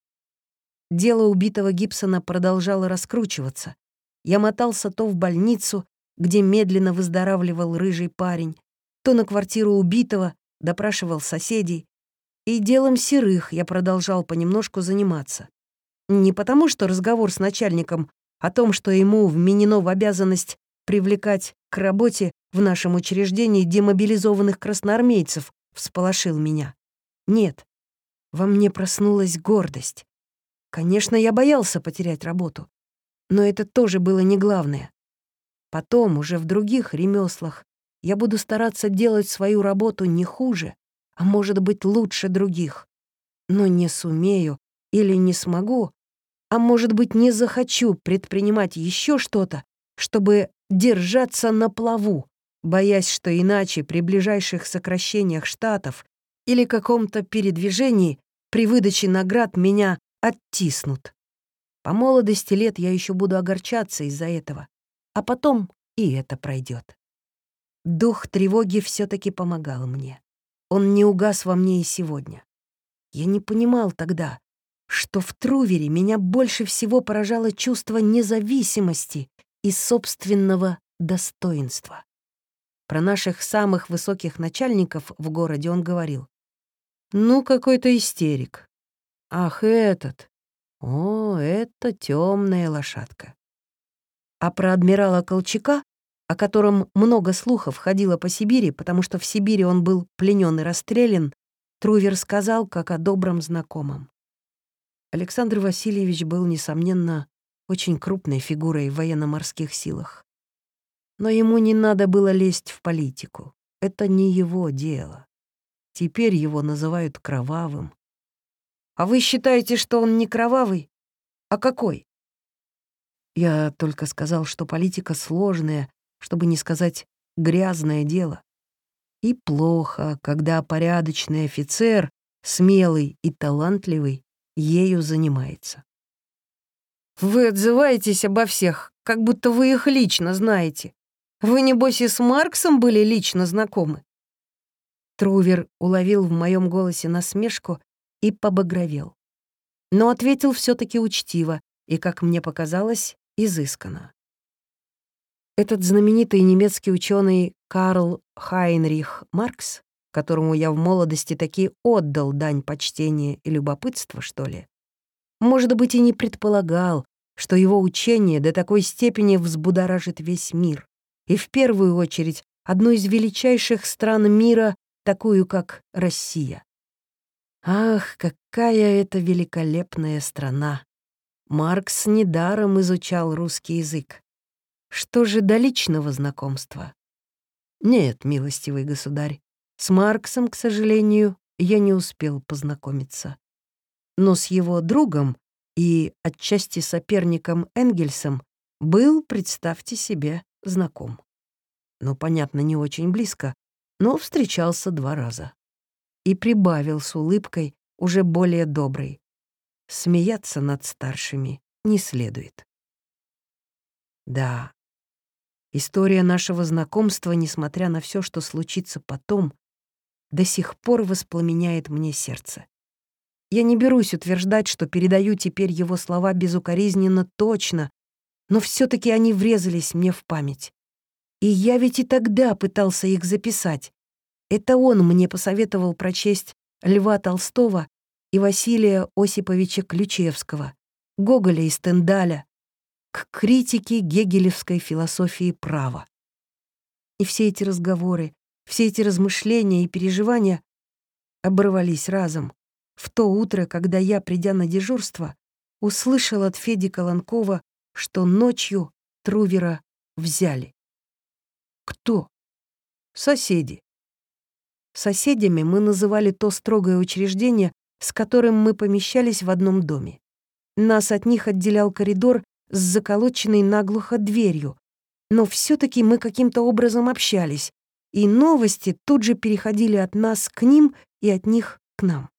Дело убитого Гибсона продолжало раскручиваться. Я мотался то в больницу, где медленно выздоравливал рыжий парень, то на квартиру убитого, допрашивал соседей. И делом серых я продолжал понемножку заниматься. Не потому, что разговор с начальником о том, что ему вменено в обязанность привлекать к работе в нашем учреждении демобилизованных красноармейцев, всполошил меня. Нет, во мне проснулась гордость. Конечно, я боялся потерять работу, но это тоже было не главное. Потом, уже в других ремеслах, я буду стараться делать свою работу не хуже, а может быть лучше других. Но не сумею или не смогу, а может быть не захочу предпринимать еще что-то, чтобы держаться на плаву, боясь, что иначе при ближайших сокращениях штатов или каком-то передвижении при выдаче наград меня оттиснут. По молодости лет я еще буду огорчаться из-за этого, а потом и это пройдет. Дух тревоги все таки помогал мне. Он не угас во мне и сегодня. Я не понимал тогда, что в Трувере меня больше всего поражало чувство независимости и собственного достоинства. Про наших самых высоких начальников в городе он говорил. «Ну, какой-то истерик. Ах, этот. О, это темная лошадка». А про адмирала Колчака, о котором много слухов ходило по Сибири, потому что в Сибири он был пленен и расстрелян, Трувер сказал, как о добром знакомом. Александр Васильевич был, несомненно, очень крупной фигурой в военно-морских силах. Но ему не надо было лезть в политику. Это не его дело. Теперь его называют кровавым. А вы считаете, что он не кровавый? А какой? Я только сказал, что политика сложная, чтобы не сказать грязное дело. И плохо, когда порядочный офицер, смелый и талантливый, ею занимается. Вы отзываетесь обо всех, как будто вы их лично знаете. Вы, небось, и с Марксом были лично знакомы?» Трувер уловил в моем голосе насмешку и побагровел. Но ответил все таки учтиво и, как мне показалось, изысканно. Этот знаменитый немецкий ученый Карл Хайнрих Маркс, которому я в молодости таки отдал дань почтения и любопытства, что ли, может быть, и не предполагал, что его учение до такой степени взбудоражит весь мир и в первую очередь одну из величайших стран мира, такую как Россия. Ах, какая это великолепная страна! Маркс недаром изучал русский язык. Что же до личного знакомства? Нет, милостивый государь, с Марксом, к сожалению, я не успел познакомиться. Но с его другом и отчасти соперником Энгельсом был, представьте себе, знаком. Ну, понятно, не очень близко, но встречался два раза. И прибавил с улыбкой, уже более доброй. Смеяться над старшими не следует. Да, история нашего знакомства, несмотря на все, что случится потом, до сих пор воспламеняет мне сердце. Я не берусь утверждать, что передаю теперь его слова безукоризненно точно, но все таки они врезались мне в память. И я ведь и тогда пытался их записать. Это он мне посоветовал прочесть Льва Толстого и Василия Осиповича Ключевского, Гоголя и Стендаля, к критике гегелевской философии права. И все эти разговоры, все эти размышления и переживания оборвались разом, в то утро, когда я, придя на дежурство, услышал от Феди Колонкова что ночью Трувера взяли. Кто? Соседи. Соседями мы называли то строгое учреждение, с которым мы помещались в одном доме. Нас от них отделял коридор с заколоченной наглухо дверью, но все таки мы каким-то образом общались, и новости тут же переходили от нас к ним и от них к нам.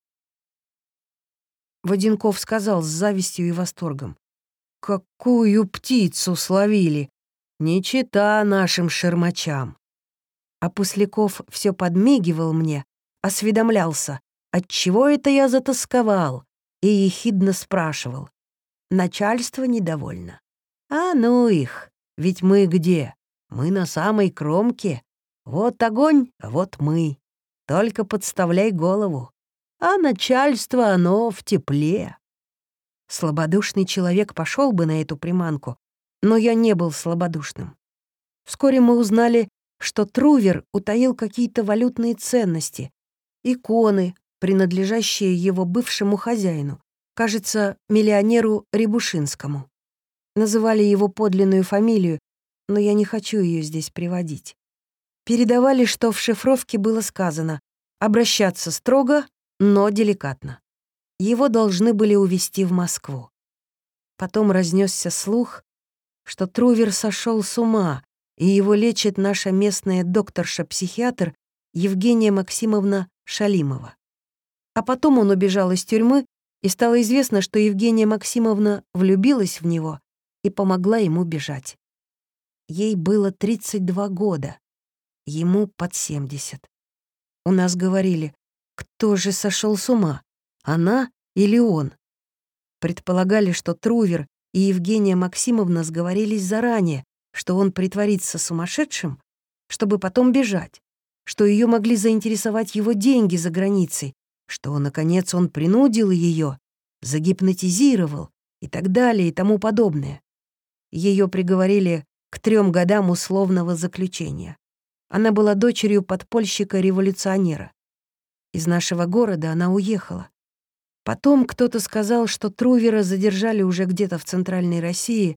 Воденков сказал с завистью и восторгом. Какую птицу словили! Не чита нашим шермачам. А Пусляков все подмигивал мне, осведомлялся, отчего это я затасковал, и ехидно спрашивал. Начальство недовольно. А ну их, ведь мы где? Мы на самой кромке. Вот огонь, вот мы. Только подставляй голову. А начальство оно в тепле. Слабодушный человек пошел бы на эту приманку, но я не был слабодушным. Вскоре мы узнали, что Трувер утаил какие-то валютные ценности, иконы, принадлежащие его бывшему хозяину, кажется, миллионеру Рябушинскому. Называли его подлинную фамилию, но я не хочу ее здесь приводить. Передавали, что в шифровке было сказано обращаться строго, но деликатно его должны были увезти в Москву. Потом разнесся слух, что Трувер сошел с ума, и его лечит наша местная докторша-психиатр Евгения Максимовна Шалимова. А потом он убежал из тюрьмы и стало известно, что Евгения Максимовна влюбилась в него и помогла ему бежать. Ей было 32 года, ему под 70. У нас говорили, кто же сошел с ума, она или он? Предполагали, что Трувер и Евгения Максимовна сговорились заранее, что он притворится сумасшедшим, чтобы потом бежать, что ее могли заинтересовать его деньги за границей, что, наконец, он принудил ее, загипнотизировал и так далее и тому подобное. Ее приговорили к трем годам условного заключения. Она была дочерью подпольщика-революционера. Из нашего города она уехала. Потом кто-то сказал, что Трувера задержали уже где-то в Центральной России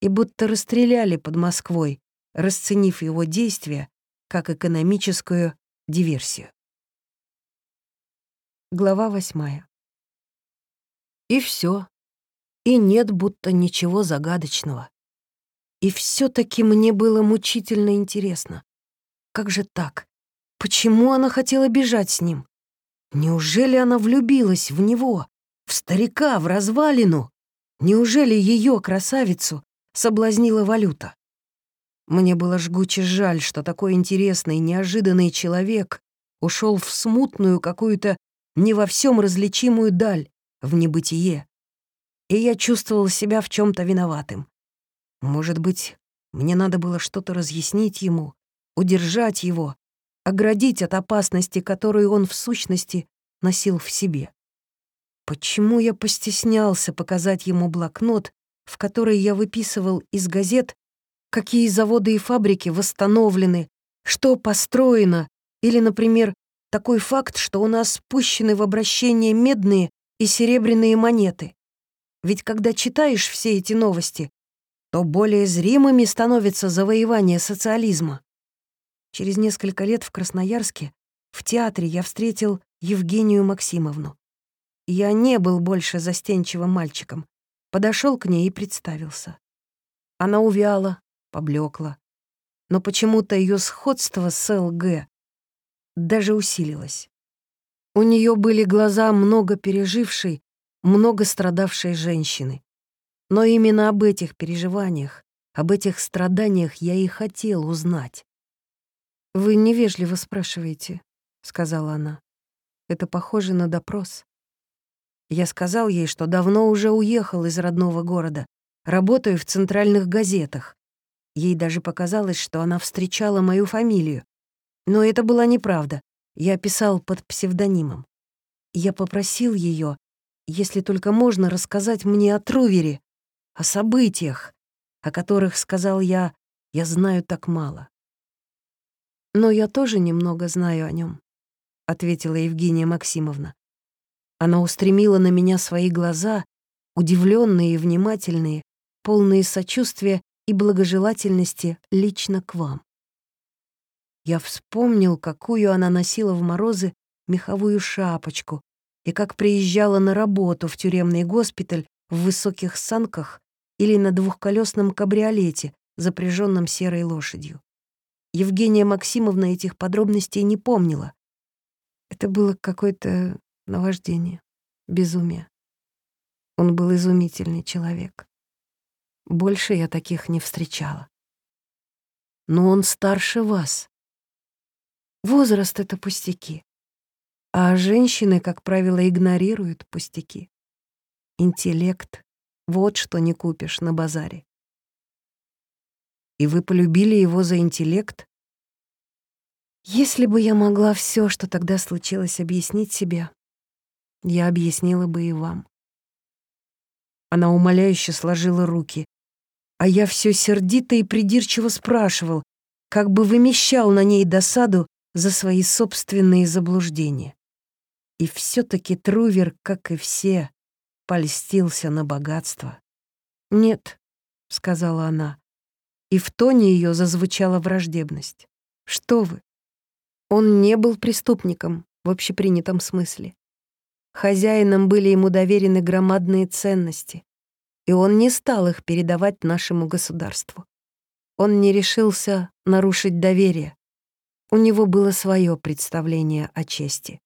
и будто расстреляли под Москвой, расценив его действия как экономическую диверсию. Глава восьмая. И все. И нет будто ничего загадочного. И все таки мне было мучительно интересно. Как же так? Почему она хотела бежать с ним? Неужели она влюбилась в него, в старика, в развалину? Неужели ее, красавицу, соблазнила валюта? Мне было жгуче жаль, что такой интересный, неожиданный человек ушел в смутную какую-то не во всем различимую даль, в небытие. И я чувствовал себя в чем то виноватым. Может быть, мне надо было что-то разъяснить ему, удержать его, оградить от опасности, которую он в сущности носил в себе. Почему я постеснялся показать ему блокнот, в который я выписывал из газет, какие заводы и фабрики восстановлены, что построено, или, например, такой факт, что у нас спущены в обращение медные и серебряные монеты. Ведь когда читаешь все эти новости, то более зримыми становится завоевание социализма. Через несколько лет в Красноярске в театре я встретил Евгению Максимовну. Я не был больше застенчивым мальчиком, подошел к ней и представился. Она увяла, поблекла, но почему-то ее сходство с ЛГ даже усилилось. У нее были глаза много пережившей, много страдавшей женщины. Но именно об этих переживаниях, об этих страданиях я и хотел узнать. «Вы невежливо спрашиваете», — сказала она. «Это похоже на допрос». Я сказал ей, что давно уже уехал из родного города, работаю в центральных газетах. Ей даже показалось, что она встречала мою фамилию. Но это была неправда. Я писал под псевдонимом. Я попросил ее, если только можно, рассказать мне о Трувере, о событиях, о которых, сказал я, я знаю так мало. «Но я тоже немного знаю о нем, ответила Евгения Максимовна. Она устремила на меня свои глаза, удивленные и внимательные, полные сочувствия и благожелательности лично к вам. Я вспомнил, какую она носила в морозы меховую шапочку и как приезжала на работу в тюремный госпиталь в высоких санках или на двухколесном кабриолете, запряженном серой лошадью. Евгения Максимовна этих подробностей не помнила. Это было какое-то наваждение, безумие. Он был изумительный человек. Больше я таких не встречала. Но он старше вас. Возраст — это пустяки. А женщины, как правило, игнорируют пустяки. Интеллект вот что не купишь на базаре. И вы полюбили его за интеллект? Если бы я могла все, что тогда случилось, объяснить себе, я объяснила бы и вам. Она умоляюще сложила руки, а я все сердито и придирчиво спрашивал, как бы вымещал на ней досаду за свои собственные заблуждения. И все таки Трувер, как и все, польстился на богатство. «Нет», — сказала она, и в тоне ее зазвучала враждебность. «Что вы? Он не был преступником в общепринятом смысле. Хозяином были ему доверены громадные ценности, и он не стал их передавать нашему государству. Он не решился нарушить доверие. У него было свое представление о чести.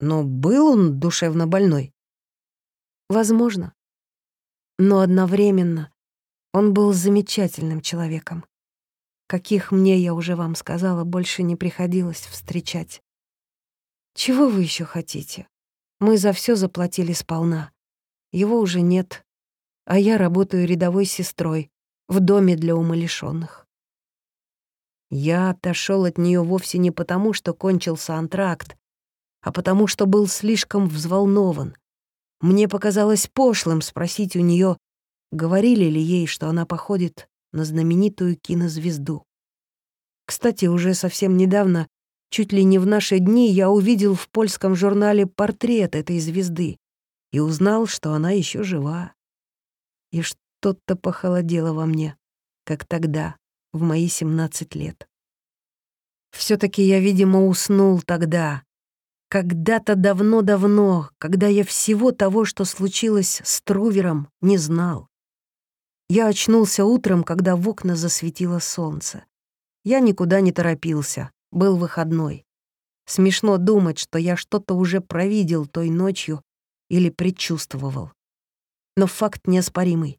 Но был он душевно больной? Возможно. Но одновременно он был замечательным человеком. Каких мне, я уже вам сказала, больше не приходилось встречать. Чего вы еще хотите? Мы за все заплатили сполна. Его уже нет, а я работаю рядовой сестрой в доме для умалишенных. Я отошел от нее вовсе не потому, что кончился антракт, а потому что был слишком взволнован. Мне показалось пошлым спросить у нее, говорили ли ей, что она походит на знаменитую кинозвезду. Кстати, уже совсем недавно, чуть ли не в наши дни, я увидел в польском журнале портрет этой звезды и узнал, что она еще жива. И что-то похолодело во мне, как тогда, в мои 17 лет. все таки я, видимо, уснул тогда, когда-то давно-давно, когда я всего того, что случилось с Трувером, не знал. Я очнулся утром, когда в окна засветило солнце. Я никуда не торопился, был выходной. Смешно думать, что я что-то уже провидел той ночью или предчувствовал. Но факт неоспоримый,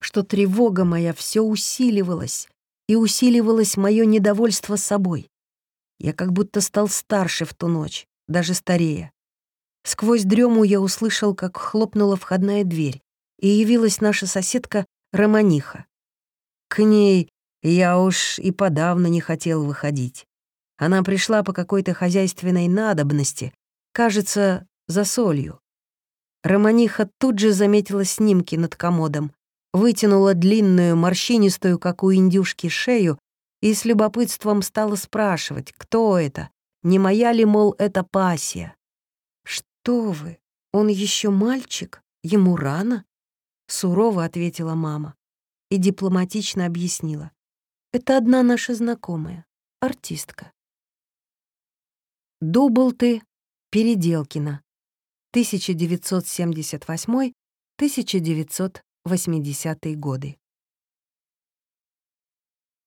что тревога моя все усиливалась, и усиливалось мое недовольство собой. Я как будто стал старше в ту ночь, даже старее. Сквозь дрему я услышал, как хлопнула входная дверь, и явилась наша соседка Романиха. К ней я уж и подавно не хотел выходить. Она пришла по какой-то хозяйственной надобности, кажется, за солью. Романиха тут же заметила снимки над комодом, вытянула длинную, морщинистую, как у индюшки, шею и с любопытством стала спрашивать, кто это, не моя ли, мол, это пассия? «Что вы? Он еще мальчик? Ему рано?» Сурово ответила мама и дипломатично объяснила. «Это одна наша знакомая, артистка». Дублты Переделкина, 1978-1980 годы.